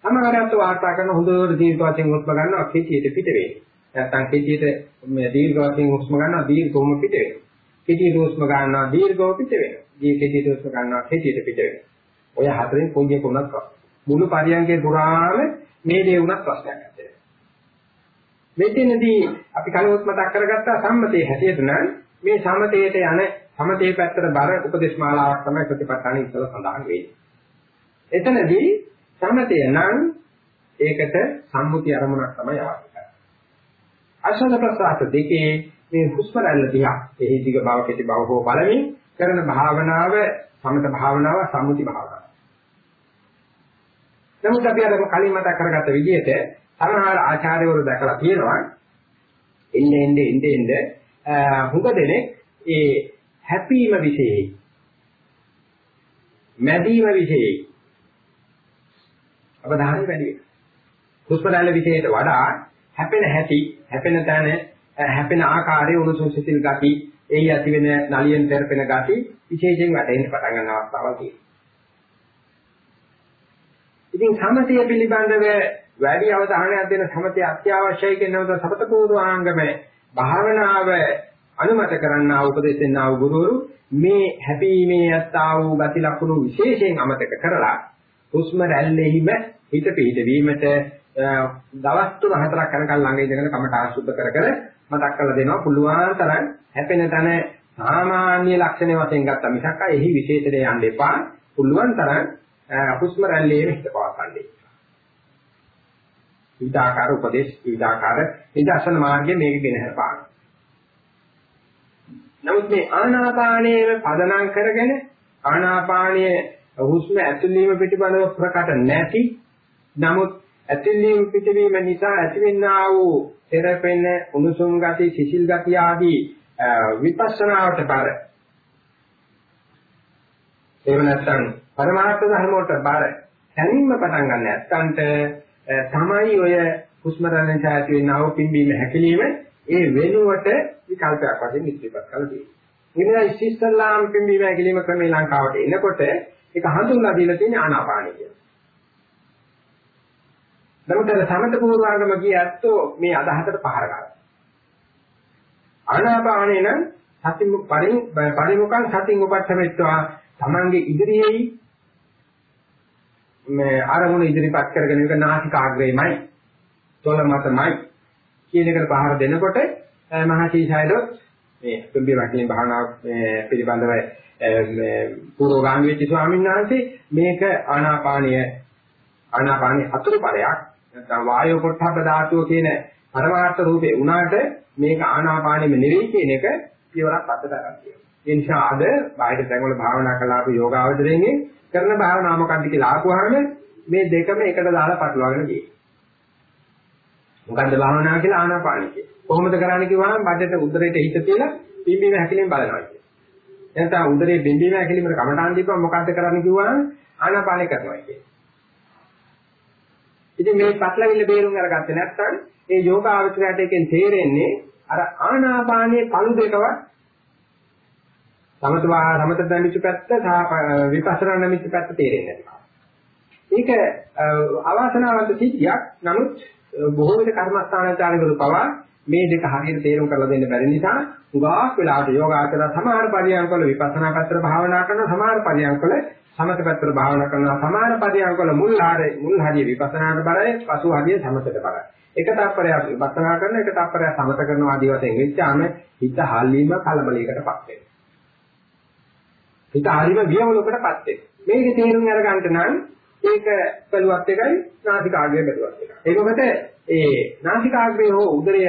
සමහරවිට වාර්තා කරන හොඳට දීර්ඝ වශයෙන් හුස්ම ගන්නවා කෙටියට පිට වෙන්නේ. නැත්තම් කෙටියට මේ දීර්ඝ වශයෙන් හුස්ම ගන්නවා දීර්ඝවම පිට වෙනවා. කෙටියට හුස්ම ගන්නවා දීර්ඝව පිට වෙනවා. දී කෙටියට හුස්ම ගන්නවා කෙටියට පිට වෙනවා. ඔය හතරෙන් කොයි එක උනත් මුළු පරියන්කේ පුරාම මේ දේ උනත් ප්‍රශ්නයක් නැහැ. මෙතනදී අපි කලින් මතක් කරගත්තා සම්මතයේ හැටියට නම් මේ සමතේට යන සමතේ පැත්තට බර උපදේශ මාලාවක් තමයි ප්‍රතිපත්තණ ඉස්සල සඳහන් වෙන්නේ. එතනදී සමතය නම් ඒකට සම්මුති අරමුණක් තමයි අවශ්‍ය. ආශ්වාස ප්‍රශ්වාස දෙකේ මේ හුස්ම රැල්ල දිහා එහි දිග බව කෙටි බව හෝ බලමින් කරන භාවනාව සමත භාවනාව සම්මුති භාවනාව. නමුත් අපි අර කලින් මතක් කරගත්ත විදිහට සමහර ආචාර්යවරු දැකලා තියෙනවා එන්නේ එන්නේ එන්නේ එන්නේ හුඟ දෙනෙක් ඒ හැපීම વિશેයි මැදීම વિશેයි අවධානය වැඩි වෙනවා. හුස්ම රැල්ල විශේෂයට වඩා හැපෙන හැටි, හැපෙන තැන, හැපෙන ආකාරයේ උණුසුම් සිසිල් ගති, එයි ඇති වෙන නලියෙන් තෙරපෙන ගති විශේෂයෙන් වැටෙන්න පටන් ගන්න අවස්ථාවල් තියෙනවා. ඉතින් සමතය පිළිබඳව වැඩි අවධානයක් දෙන සමතය අත්‍යවශ්‍යයි කියනවද සපතපූර්වාංගම භාවනාව අනුමත කරන්නා උපදේශ දෙන්නා වූ ගුරුවරු මේ හැපීමේ යත්තා වූ ගති ලක්ෂණ විශේෂයෙන් අමතක කරලා හුස්ම රැල්ලෙහිම හිත පිහිට වීමට දවස් තුන හතරක් යනකම් ළඟ ඉඳගෙන කමට ආශුද්ධ කර කර මතක් කරලා දෙනවා. පුළුවන් තරම් හැපෙන තැන සාමාන්‍ය ලක්ෂණ වශයෙන් ගත්තා මිසක් එහි විශේෂණය යන්න එපා. පුළුවන් තරම් හුස්ම රැල්ලේ හිත පවත්න්නේ විදාකාර උපදේශ විදාකාර නිදර්ශන මාර්ගයේ මේක ගෙන හරපාන නමුත් මේ ආනාපානයේ පදනම් කරගෙන ආනාපානයේ හුස්ම ඇතුළීම පිටිබඳව ප්‍රකට නැති නමුත් ඇතුළීම පිටවීම නිසා ඇතිවෙනා වූ තෙරපෙන උණුසුම් ගති, සිසිල් ගති ආදී විපස්සනාවට බර. එහෙම නැත්නම් පරමාර්ථ ධර්ම වලට බර. තනින්ම පටන් ගන්න නැත්තන්ට තමයි ඔය හුස්ම රැල්ලෙන් ඇති වෙනා වූ පිම්බීම හැකිලිම ඒ වෙනුවට විකල්පයක් වශයෙන් ඉදිරිපත් කළා තියෙනවා. ඉතින් ඉස්සෙල්ලාම පිම්බීම හැකිලිම ක්‍රමේ ලංකාවට එනකොට ඒක හඳුන්ලා දීලා තියෙන්නේ ආනාපානිය කියලා. නමුත් අර සමත පූර්වාංගම කිය ඇත්තෝ මේ අදහසට පහර ගන්නවා. ආනාපානේ නම් සති පරින් පරිමුඛං සතින් උපච්ඡමෙත්වා තමන්ගේ ඉදිරියේ මේ ආරමුණ ඉදිරිපත් කරගෙන ඉක නාසිකාග්‍රේමයි තොල මතමයි කියන එකට පහර දෙනකොට මහසීසයලොත් මේ තුම්බි වටින භාවනාව පිළිබඳව මේ පූර්වගාමී වෙච්ච ස්වාමීන් වහන්සේ මේක ආනාපානීය ආනාපානී අතුරුපරයක් නැත්නම් වායෝ පොට්ටබ්බ ධාතුව කියන පරමාර්ථ රූපේ උනාට මේක ආනාපානෙම නෙවෙයි කියන එක පියවරක් අතට ගන්න කියනවා. ඒ නිසා අද බාහිර තැන්වල භාවනා කළාපු යෝගාවචරයෙන් කරන භාවනාව මොකක්ද කියලා අහුවාම මේ දෙකම එකට දාලා පටලවාගෙන ගියේ. මොකද්ද භාවනාව කියලා ආනාපානෙ කියන්නේ. කොහොමද කරන්නේ කිව්වනම් බඩට උදරයට හිත තියලා පිම්බීම හැකිලින් බලනවා කියන්නේ. එතන උදරේ බිම්බීම හැකිලිමට කමටහන් දීපුවා මොකද්ද කරන්නේ කිව්වනම් ආනාපානෙ කරනවා කියන්නේ. ඉතින් මේ පටලවිල්ල බේරුම් අරගත්තේ නැත්නම් ඒ යෝග ආචරයට එකෙන් තේරෙන්නේ අර ආනාපානයේ කළු දෙකවත් සමත සමත දැමිච්ච පැත්ත සහ විපස්සනා දැමිච්ච පැත්ත තේරෙන්නේ නැහැ. ඒක අවාසනාවන්ත සිද්ධියක්. නමුත් බොහෝ විට කර්මස්ථානාචාරවල පවා මේ දෙක හරියට තේරුම් කරලා දෙන්න බැරි නිසා උගාක් වෙලාවට යෝගාචර සමහර පරියන්කවල විපස්සනා පැත්තට භාවනා කරන සමහර පරියන්කවල සමත පැත්තට භාවනා කරනවා සමහර පරියන්කවල මුල් හරිය මුල් හරිය විපස්සනාට බලයි පසු හරිය සමතට බලයි. එක තත්පරයක් විපස්සනා කරන එක තත්පරයක් සමත කරනවා ආදී වශයෙන් වෙච්චාම හිත හල්ලීම කලබලයකටපත් වෙනවා. හිත හරීම වියවලකටපත් වෙනවා. මේකේ තේරුම් අරගන්න නම් ඒක බැලුවත් එකයි නාසිකාග්‍රය බැලුවත් එකයි. ඒක මොකද? ඒ නාසිකාග්‍රය හෝ උදරය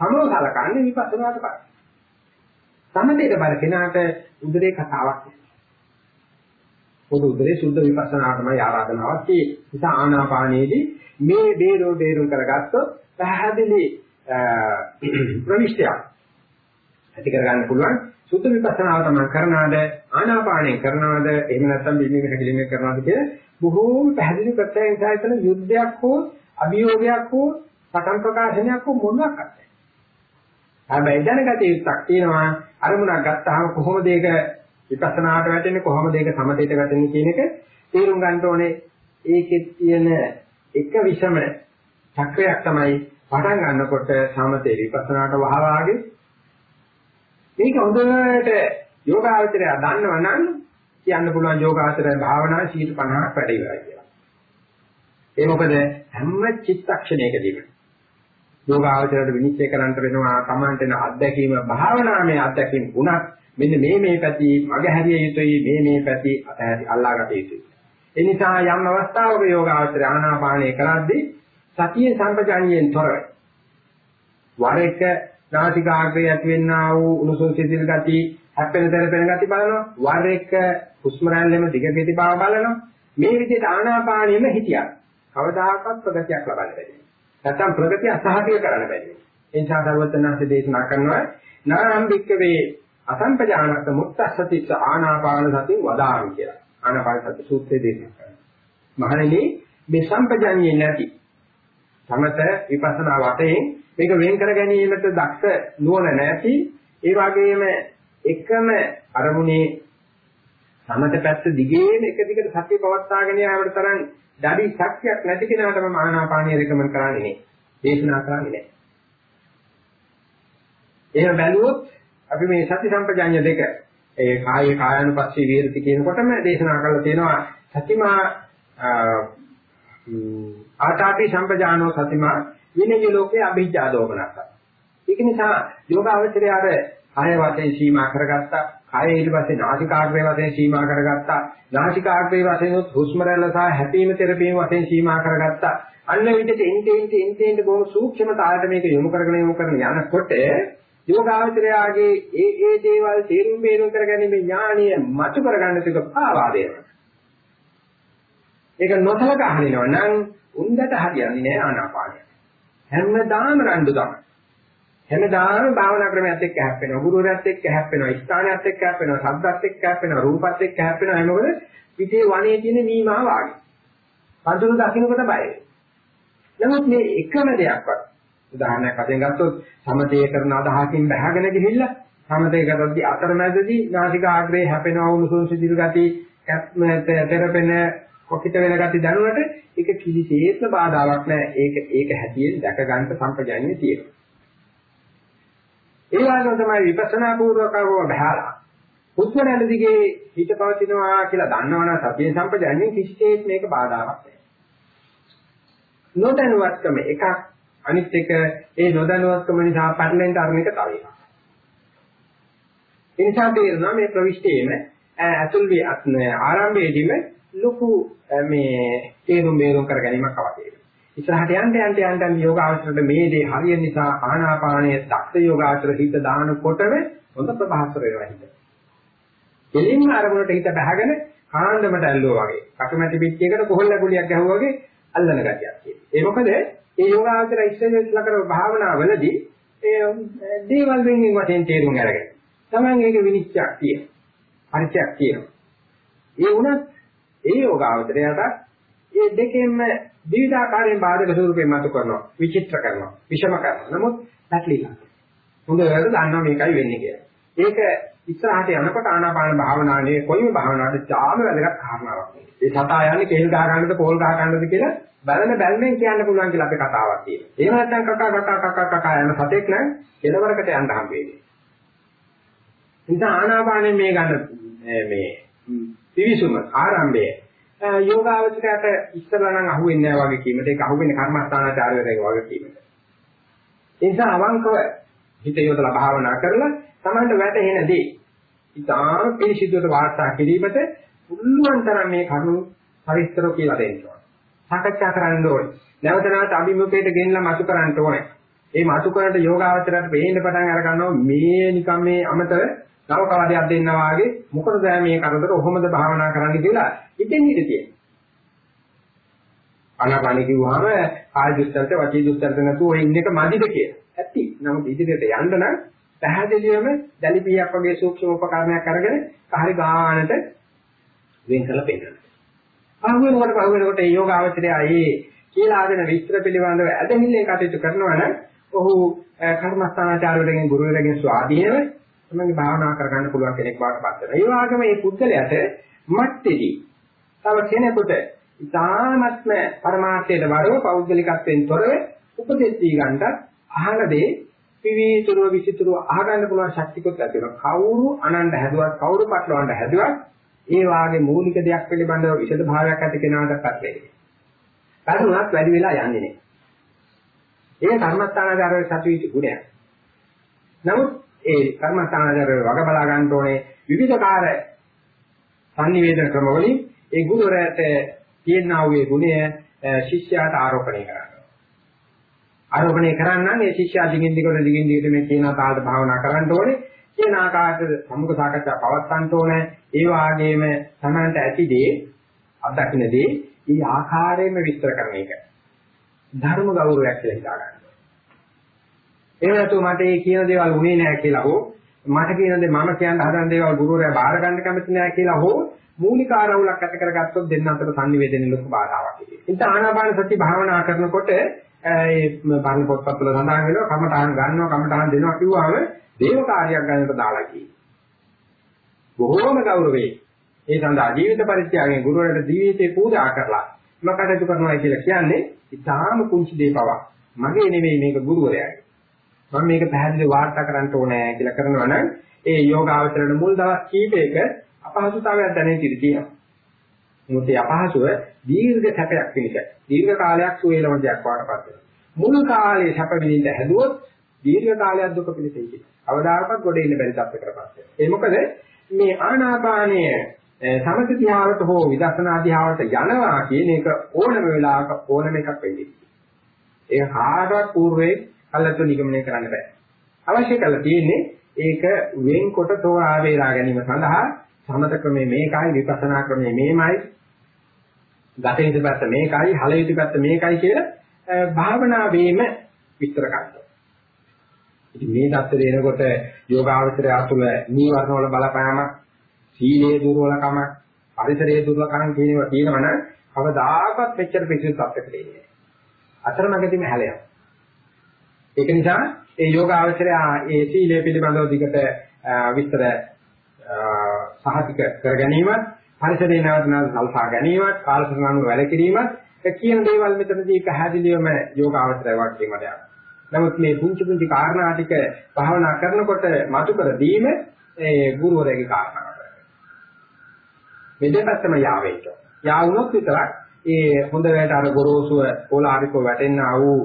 සමව සලකන්නේ විපස්සනාට පස්සේ සමතේට බල කෙනාට උදරේ කතාවක් නෑ පොදු උදරේ සුද්ධ විපස්සනාටමයි ආරාධනාවක් තියෙන්නේ. නිසා ආනාපානයේදී මේ බේරෝ බේරුම් කරගත්තොත් පැහැදිලි ප්‍රවිෂ්ඨයක් ඇති කරගන්න පුළුවන්. සුද්ධ විපස්සනාව තමයි කරනවාද ආනාපානයෙන් කරනවාද එහෙම නැත්නම් බිම්බිම හැකිලිමේ කරනවාද කියලා බොහෝම පැහැදිලි ප්‍රත්‍යයෙන් සායතන යුද්ධයක් හෝ අභියෝගයක් හෝ පටන් ප්‍රකාශනයක් හෝ මොනවාක් නැහැ. හැබැයි දැනගත යුත්තක් තියෙනවා අරමුණක් ගත්තාම කොහොමද ඒක විපස්සනාට වැටෙන්නේ කොහොමද ඒක සමතේට වැටෙන්නේ කියන එක තේරුම් ගන්න ඕනේ. ඒකේ තියෙන එක විෂම චක්‍රයක් තමයි පටන් ගන්නකොට සමතේ විපස්සනාට වහවාගේ මේක හොඳට යෝගාචරය දන්නවනම් කියන්න පුළුවන් යෝගාචරය භාවනාවේ 50ක් වැඩ ඉවරයි කියලා. ඒ මොකද හැම චිත්තක්ෂණයකදීම යෝගාචරයට විනිශ්චය කරන්නට වෙනවා තමන්ට අත්දැකීම භාවනාවේ අත්දැකීම් වුණත් මෙන්න මේ මේ පැති මග හැරිය යුතුයි මේ මේ පැති අතහැරි අල්ලාගත යුතුයි. ඒ නිසා යම් අවස්ථාවක යෝගාචර ආනාපානය කරද්දී සතිය සම්පජානියෙන් තොරව වර එක නාසිකාග්‍රේ ඇති වෙන්නා වූ උණුසුම් සිසිල් ගති හැපෙන තැරපෙන ගති බලනවා. වර එක හුස්ම රැල්ලෙම දිග ගති බව බලනවා. මේ විදිහට ආනාපානෙම හිතියක් කවදාකවත් ප්‍රගතියක් ලබන්න බැහැ නැත්නම් ප්‍රගතිය අසහාය කරන්න බැහැ ඒ නිසා සර්වඥාන්සේ දේශනා කරනවා නාම්බික්ක වේ අසම්පජානත් මුත්තස්සතිස්ස ආනාපාන සති වදාමි කියලා. ආනාපාන සති සූත්‍රයේ දේශනා කරනවා. මහණෙනි මේ සම්පජානියේ නැති සමත විපස්සනා වශයෙන් මේක වෙන් කර ගැනීමට දක්ෂ නුවණ නැති ඒ වගේම එකම අරමුණේ සමත පැත්ත දිගේම එක දිගට සතිය පවත්වාගෙන යාමට තරම් දඩි ශක්තියක් නැති කෙනාට මම ආනාපානිය රෙකමන්ඩ් කරන්නේ නැහැ. දේශනා කරන්නේ නැහැ. එහෙම බැලුවොත් අපි මේ සති සම්පජාඤ්ඤ දෙක ඒ කායේ කායानुපස්සී විහෙරති කියනකොටම දේශනා කරලා තියෙනවා සතිමා ආතාපි සම්පජානෝ සතිමා විනය ලෝකේ අභිජ්ජා දෝමනස. ඒක නිසා යෝගාවචරය අර කාය වශයෙන් සීමා කරගත්තා කාය ඊට පස්සේ නාසිකාග්‍රේ වශයෙන් සීමා කරගත්තා නාසිකාග්‍රේ වශයෙන් හුස්ම රැල්ල සහ හැපීම තෙරපීම වශයෙන් සීමා කරගත්තා අන්න විදිහට එන්ටෙන් එන්ටෙන් එන්ටෙන් බොහොම සූක්ෂම තාලට මේක යොමු කරගෙන යොමු කරගෙන යනකොට යෝගාවචරයාගේ ඒ ඒ දේවල් තේරුම් බේරුම් කරගැනීමේ ඥානීය මතු කරගන්න තික පාවා දෙනවා. ඒක නොසලකා හරිනවා නම් උන්දට හරියන්නේ නෑ ආනාපානය. හැමදාම රණ්ඩු තමයි. හැමදාම භාවනා ක්‍රමයක් එක්ක හැප්පෙනවා. ගුරුවරයාත් එක්ක හැප්පෙනවා. ස්ථානයත් එක්ක හැප්පෙනවා. ශබ්දත් එක්ක හැප්පෙනවා. රූපත් එක්ක හැප්පෙනවා. ඒ මොකද පිටේ වනේ තියෙන මීමා වාගේ. පඳුරු දකින්නකොට බය වෙනවා. නමුත් මේ එකම දෙයක්වත් උදාහරණයක් වශයෙන් ගත්තොත් සමතේ කරන අදහකින් බහගෙන ගිහිල්ලා සමතේ කරද්දී අතරමැදදී නාසික ආග්‍රේ හැපෙනවා උණුසුම් සිදිල් ගති තෙරපෙන කොකිට වෙන ගති දැනුණට ඒක කිසිසේත්ම බාධාවක් නැහැ. ඒක ඒක හැටියෙන් දැක ගන්න සම්පජාන්නේ තියෙනවා. ඒ වගේම තමයි විපස්සනා පූර්වකව බහැලා උත්තරණ දිගේ හිත පවතිනවා කියලා දන්නවනම් සතිය සම්පජාන්නේ කිසිසේත් මේක බාධාවක් නැහැ. නොදැනුවත්කම එකක් අනිත් එක ඒ නොදැනුවත්කම නිසා පැටලෙන්න අරන එක තව එකක්. ඒ නිසා තේරෙනවා මේ ප්‍රවිෂ්ඨයේම ඇතුල් වී ආරම්භයේදීම ලොකු මේ තේරුම් බේරුම් කර ගැනීමක් අවශ්‍යයි. ඉස්සරහට යන්න යන්න යන්න යන්න යෝගාචරයට මේ දේ හරිය නිසා ආනාපානයේ දක්ෂ යෝගාචර හිත දානකොටම හොඳ ප්‍රභාස්වර වෙනවා හිත. දෙලින්ම අරමුණට හිත බහගෙන කාණ්ඩමට ඇල්ලුවා වගේ. කටුමැටි පිටියකට කොහොල්ල ගුලියක් ගැහුවා වගේ අල්ලන ගතියක් තියෙනවා. ඒ මොකද ඒ යෝගාචර ඉස්සෙල්ලා කරන භාවනාවලදී ඒ දේවල් වෙනින් වශයෙන් තේරුම් අරගෙන. Taman ඒක විනිශ්චයක් තියෙනවා. පරිචයක් තියෙනවා. ඒ වුණත් ඒ යෝගාචරයට මේ දෙකෙන්ම විවිධාකාරයෙන් බාධක ස්වරූපයෙන් මතු කරනවා. විචිත්‍ර කරනවා. විෂම කරනවා. නමුත් පැටලිලා. හොඳට දන්නවා මේකයි වෙන්නේ කියලා. ඒක ඉස්සරහට යනකොට ආනාපාන භාවනාවේ කොයිම භාවනාවට ජාම වැදගත් කාරණාවක් මේ සතා යන්නේ කේල් ගහ ගන්නද පොල් ගහ ගන්නද කියලා බලන බැලමෙන් කියන්න පුළුවන් කියලා අපේ කතාවක් තියෙනවා. එහෙම නැත්නම් කකා කකා කකා කකා යන සතෙක් නම් කෙලවරකට යන්න හම්බෙන්නේ නිසා ආනාපානෙන් මේ ගන්න මේ පිවිසුම ආරම්භය යෝගාවචරයට ඉස්සරලා නම් අහුවෙන්නේ නැහැ වගේ කීමට ඒක අහුවෙන්නේ කර්මස්ථානාචාර්යවරයෙක් වගේ කීමට. ඒ නිසා අවංකව හිත යොදලා භාවනා කරලා Tamanට වැටහෙන දේ ඉතාම පිළිසිදුවට වාර්තා කිරීමට පුළුවන් තරම් මේ කරුණු පරිස්තරව කියලා දෙන්න ඕනේ. සාකච්ඡා කරන්න ඕනේ. නැවත නැවත අභිමුඛයට ගෙනලා මතු කරන්න ඕනේ. මේ මතු කරට යෝගාවචරයට පේන්න පටන් අර ගන්නවා මේ නිකම් මේ අමතර නව කවදයක් දෙන්නා වාගේ මොකටද මේ කරදර ඔහොමද භාවනා කරන්න කියලා ඉතින් හිත තියෙනවා. අනාපාන කිව්වහම ආය දුස්තරට වචී දුස්තරට නැතුව ඔය ඉන්න එක මදිද කියලා. ඇත්ති. නමුත් ඉදිරියට යන්න නම් පැහැදිලිවම දැලිපියක් වගේ සූක්ෂම උපකරණයක් අරගෙන කාරි ගානට වෙන් කරලා පෙන්නනවා. පහුවෙනකොට පහුවෙනකොට මේ යෝග අවශ්‍යය ආයේ කියලා ආගෙන විස්තර පිළිබඳව ඇදහිල්ලේ කටයුතු කරනවා නම් ඔහු කර්මස්ථානාචාරවලගෙන් ගුරුවරගෙන් ස්වාධීනව තමන්ගේ භාවනා කරගන්න පුළුවන් කෙනෙක් වාටපත් වෙනවා. ඒ වගේම මේ පුද්ගලයාට මත්තේදී තව කෙනෙකුට ඉතාමත්ම පරමාර්ථයට වරව පෞද්ගලිකත්වයෙන් තොරව උපදෙස් දී ගන්නට අහන දේ පිවිතුරුව විචිතුරුව අහගන්න පුළුවන් ශක්තියකුත් ඇති වෙනවා. කවුරු අනන්ත හැදුවත් කවුරු පටලවන්න හැදුවත් ඒ වාගේ මූලික දෙයක් පිළිබඳව විෂද භාවයක් ඇති කෙනාටත් වෙන්නේ. කරුණාවක් වැඩි වෙලා යන්නේ නැහැ. ඒක කර්මස්ථානාචාරයේ සතුටු ගුණයක්. නමුත් ඒ කර්මස්ථානාචාරයේ වග බලා ගන්න ඕනේ විවිධකාර සංනිවේදන ක්‍රමවලින් ඒ ගුරුවරයාට තියෙනා වූ ගුණය ශිෂ්‍යයාට ආරෝපණය කරනවා. ආරෝපණය කරන්න මේ ශිෂ්‍යයා දිගින් දිගට දිගින් දිගට මේ කියන තාලට භාවනා කරන්න ඕනේ. කියන ආකාරයට සමුක සාකච්ඡා පවත්වන්න ඕනේ. ඒ වාගේම තමන්ට ඇතිදී අත්දකින්නදී මේ ආකාරයෙන්ම විස්තර කරන එක. ධර්ම ගෞරවයක් කියලා හිතා ගන්න. එහෙම නැතුව මට මේ කියන දේවල් උනේ නැහැ කියලා හෝ මට කියන දේ මම කියන්න හදන දේවල් ගුරුවරයා බාර ගන්න කැමති නැහැ කියලා හෝ මූලික ආරවුලක් ඇති කරගත්තොත් දෙන්න අතර සංනිවේදනයේ ලොකු බාධාවක් ඉතියි. ඉතින් ආනාපාන සති භාවනා කරනකොට ඒ බාහිර පොත්පත්වල සඳහන් වෙනවා කමඨාන් ගන්නවා කමඨාන් දෙනවා කිව්වම දේව කාර්යයක් ගන්නට දාලා කියයි. බොහෝම ගෞරවේ ඒ සඳහා ජීවිත පරිත්‍යාගයෙන් ගුරුවරයාට ජීවිතේ පූජා කරලා මකටතු කරනවා කියලා කියන්නේ ඉතාම කුංචි දේපවක්. මගේ නෙමෙයි මේක ගුරුවරයාගේ. මම මේක පැහැදිලි වාර්තා කරන්න ඕනේ කියලා කරනවා නම් ඒ යෝගාවචරණ මුල් දවස් කීපයක අපහසුතාවයක් දැනෙන්න ඉඩ තියෙනවා. මොකද මේ අපහසුව දීර්ඝ සැපයක් පිණිස දීර්ඝ කාලයක් සුවේලම දෙයක් වාටපත් වෙනවා. මුල් කාලේ සැප විඳින්න හැදුවොත් දීර්ඝ කාලයක් දුක පිණිස ඉති. අවදානපත් ගොඩ ඉන්න බැරි තත්ත්වයකටපත් වෙනවා. ඒ මොකද මේ ආනාපානය සමථ ධ්‍යානට හෝ විදර්ශනා ධ්‍යානට යනවා කියන එක ඕනම වෙලාවක ඕනම එකක් වෙන්නේ. ඒක කාටවත් పూర్වේ කල්ලාතු නිගමනය කරන්න බෑ. අවශ්‍ය කරලා තියෙන්නේ ඒක වෙන්කොට තෝරා වේලා ගැනීම සඳහා සමත ක්‍රමයේ මේකයි විපස්සනා ක්‍රමයේ මේමයි ගත යුතු පැත්ත මේකයි හල යුතු පැත්ත මේකයි කියලා භාවනා වීම විස්තර කරනවා. ඉතින් මේ தත්ත්වය එනකොට යෝගාවචරය අතුල නීවරණ වල බලපෑම, සීලයේ දුර්වලකම, පරිසරයේ දුර්වලකම් කියනවා කියනවනම් කවදාකවත් මෙච්චර පිළිසිදු තත්ත්වයකට එන්නේ නැහැ. අතරමඟදීම හැලයක්. ඒක නිසා ඒ යෝගාවචරය ඒ සීලය පිළිබඳව දිගට විස්තර සහතික කර ගැනීමත් පරිසරේ නැවත නැවත සල්සා ගැනීමත් කාලසටහන වැඩ කිරීමත් කියන දේවල් මෙතනදී පැහැදිලිවම යෝගාවචරය වගේ මට යනවා. නමුත් මේ පුංචි පුංචි කාරණා ටික භාවනා කරනකොට මතු කර දීම ඒ ගුරුවරයාගේ කාරණාවක්. මේ දෙපැත්තම යාවෙන්න. යා වුණොත් විතරක් ඒ හොඳ වැඩ අර ගොරෝසුව පොලාරිකව වැටෙනා වූ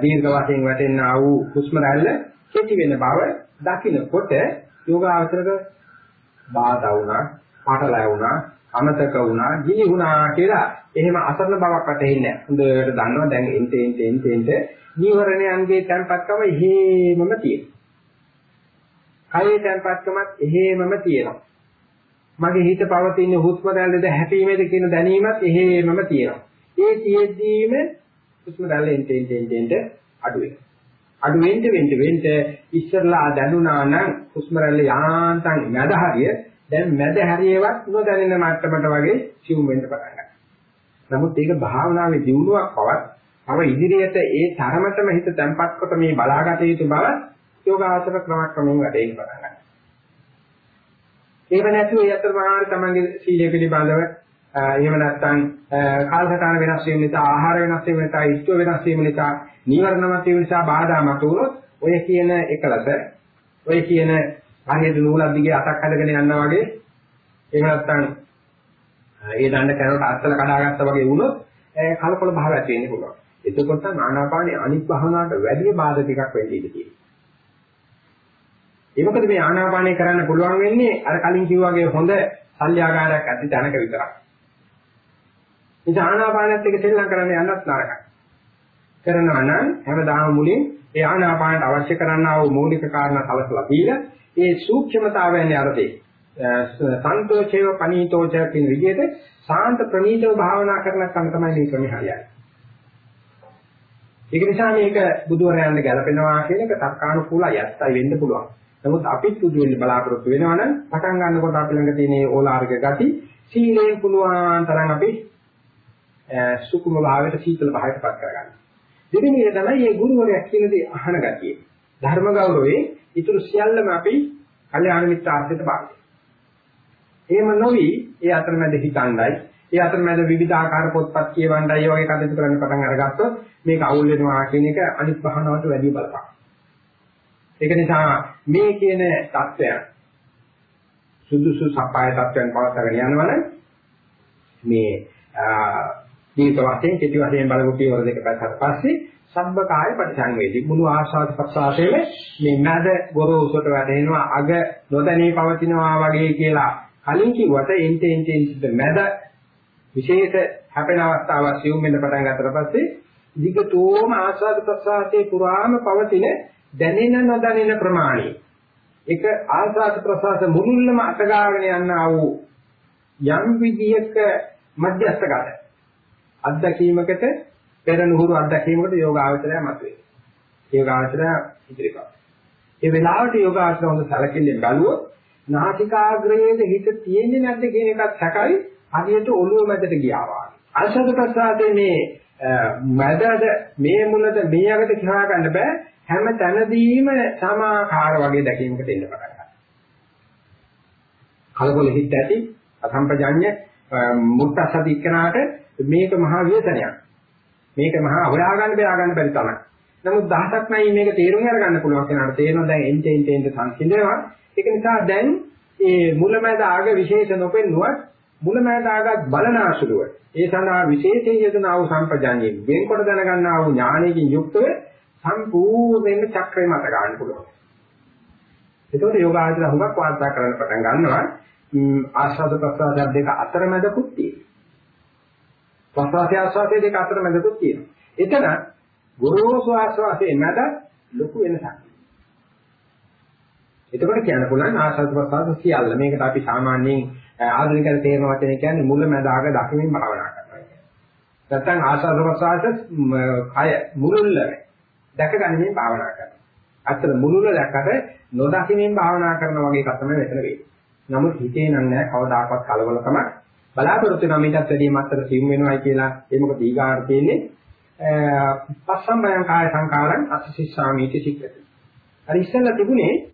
දීර්ඝ වශයෙන් වැටෙනා වූ හුස්ම රැල්ල කෙටි වෙන බව දකින්නකොට යෝගාවචරක බාධා වුණා, පාටලය වුණා, අමතක වුණා, ගිනි වුණා කියලා එහෙම අසරණ බවක් වැටෙන්නේ නැහැ. හොඳට දන්නවා දැන් එන්ට එන්ට එන්ට එන්ට නීවරණයන්ගේ තැන්පත්කම එහෙමම තියෙනවා. කයේ තැන්පත්කමත් එහෙමම තියෙනවා. මගේ හිත පවතින හුස්ම රැල්ලද හැපීමේද කියන දැනීමත් එහෙමම තියෙනවා. ඒ තියෙද්දීම හුස්ම රැල්ල එන්ට එන්ට එන්ට අඩු වෙනවා. අඩු වෙන්න වෙන්න වෙන්න ඉස්සරලා දැනුණා නම් හුස්ම රැල්ල යාන්තම් මැද හරිය දැන් මැද හරියවත් නොදැනෙන මට්ටමට වගේ සිවුම් වෙන්න පටන් ගන්නවා. නමුත් ඒක භාවනාවේ දියුණුවක් පවත් තව ඉදිරියට ඒ තරමටම හිත තැම්පත් කොට මේ බලාගත යුතු බව යෝගාචර ක්‍රමක්‍රමයෙන් වැඩේ පටන් ගන්නවා. ඒක නැතුව ඒ අතරමාර තමන්ගේ සීලය පිළිබඳව එහෙම නැත්නම් කාලසටහන වෙනස් වීම නිසා ආහාර වෙනස් වීම නිසා ඉෂ්ඨ වෙනස් වීම නිසා නීවරණ මත වීම නිසා බාධා මත වුණොත් ඔය කියන එකලස ඔය කියන හරියට නූලක් දිගේ අතක් හදගෙන යනවා වගේ එහෙම නැත්නම් ඒ දණ්ඩ කරනකොට අත්තල කඩාගත්තා වගේ වුණොත් කලකොල භාව ඇති වෙන්න පුළුවන්. එතකොට ආනාපානේ අනිත් භාවනාවට වැඩි බාධා ටිකක් වෙන්න ඉඩ තියෙනවා. ඒ මොකද මේ ආනාපානේ කරන්න පුළුවන් වෙන්නේ අර කලින් කිව්වා වගේ හොඳ සල්්‍යාගාරයක් ඇති තැනක විතරයි. ඉතින් ආනාපානත් එක්ක සෙල්ලම් කරන්න යන්නත් නරකයි. කරනවා නම් හැමදාම මුලින් ඒ ආනාපානට අවශ්‍ය කරන්නා වූ මූලික කාරණා සලසලා දීලා ඒ සූක්ෂමතාවයන් යරදී සන්තෝෂේව පනීතෝච කියන විදිහට සාන්ත ප්‍රණීතව භාවනා කරන කම තමයි මේ ක්‍රමය හරියන්නේ. ඒක නිසා මේක බුදුරයන්ට ගැලපෙනවා කියන එක තර්කානුකූලයි ඇත්තයි වෙන්න පුළුවන්. නමුත් අපිත් පුදු වෙන්න බලාපොරොත්තු වෙනවා නම් පටන් ගන්නකොට අපි ළඟ තියෙන ඕලාරික ගති සීලයෙන් පුළුවන් තරම් අපි සුකුම භාවයට සීතල භාවයට පත් කරගන්න. දෙවෙනි එක තමයි මේ ගුරුවරයා කියන දේ අහන ගතිය. ධර්ම ගෞරවයේ ඊටු සියල්ලම අපි කල්යාණ මිත්‍ර ආශ්‍රිත භාවය. එහෙම නොවි ඒ අතරමැද හිතණ්ඩයි ඒ අතරමැද විවිධාකාර පොත්පත් කියවන්නයි වගේ කටයුතු කරන්න පටන් අරගත්තොත් මේක අවුල් වෙනවා කියන එක අනිත් භාවනාවට වැඩි බලපාන. ඒක නිසා මේ කියන தත්වයන් සුදුසු සපය தත්වයන් පවත්වාගෙන යනවනේ මේ දීක වශයෙන් කෙටි වශයෙන් බලමු පියවර දෙක පැත්තට පස්සේ සම්බකාය පරිසංවේදී. මුළු ආශාද ප්‍රසආසයේ මේ මැද ගොරෝසුට වැටෙනවා අග නොදැනී පවතිනවා වගේ කියලා කලින් කිව්වට එන්ට එන්ට එන්ට මැද විශේෂ හැපෙන අවස්ථාවක් සියුම් වෙන්න පටන් ගන්නතර පස්සේ දිගටම ආශාද ප්‍රසආසයේ පුරාම පවතින දැනෙන නොදැනෙන ප්‍රමාණය. ඒක ආශාද ප්‍රසආස මුළුල්ලම අතගාගෙන යනා වූ යම් විදියක මධ්‍යස්ථගත අත්දැකීමකට පෙර නුහුරු අත්දැකීමකට යෝගාවචරය මතුවේ. යෝගාවචරය ඉදිරිපත්. ඒ වෙලාවට යෝගාවචරය හොඳ සැලකිල්ලෙන් බලුවොත් නාසිකාග්‍රයේද හිත තියෙන්නේ නැද්ද කියන එකත් සැකයි හරියට ඔළුව මැදට ගියා වගේ. අසද ප්‍රසාදේ මේ මැදද මේ මුලද මේ අගට කියා ගන්න බෑ හැම තැනදීම සමාකාර වගේ දැකීමකට එන්න පටන් ගන්නවා. කලකොල හිත ඇති අසම්පජඤ්ඤ මුත්තසති එක්කනාට මේක මහා ව්‍යසනයක්. මේක මහා හොයාගන්න බෑ බැරි තමයි. නමුත් දහසක් නැයි මේක තේරුම් අරගන්න පුළුවන් කෙනාට තේරෙනවා දැන් එන්ට එන්ට එන්ට සංසිඳනවා. ඒක නිසා දැන් මේ මුලමැද ආග විශේෂ නොපෙන්නුවත් මුලමැද ආගත් බලනාසුලුව. ඒ සඳහා විශේෂයෙන් යෙදනා වූ සම්පජානිය වෙන්කොට දැනගන්නා වූ ඥානයකින් යුක්තව සම්පූර්ණයෙන්ම චක්‍රය මත ගන්න පුළුවන්. ඒකෝට යෝගාචර හුඟක් වාර්තා කරන්න පටන් ගන්නවා. ආස්වාද ප්‍රසආද දෙක අතරමැදකුත් තියෙනවා. ප්‍රසවාසය ආස්වාදයේ දෙක අතරමැදකුත් තියෙනවා. එතන ගොරෝසු ආස්වාදයේ මැද ලොකු වෙනසක්. එතකොට කියන්න පුළුවන් ආස්වාද ප්‍රසවාස සියල්ල. මේකට අපි සාමාන්‍යයෙන් ආධුනිකයන් තේරෙන වචනේ කියන්නේ මුල මැද අග දකිමින් භාවනා කරනවා කියන්නේ. නැත්තම් ආස්වාද ප්‍රසවාස කය මුළුල්ලම දැකගනිමින් භාවනා කරනවා. අතර මුලුල දැක්කට නොදකිමින් භාවනා කරන වගේ එකක් තමයි මෙතන වෙන්නේ. නමුත් හිතේ නම් නෑ කවදාකවත් කලබලකම බලාපොරොත්තු වෙනා මීටත් වැඩිය මත්තර සිම් වෙනවයි කියලා ඒ මොකද ඊගාට තියෙන්නේ පස්සම්බයං කාය සංකාරං අතිසිස්සාමීති සික්කති. අර ඉස්සෙල්ලා තිබුණේ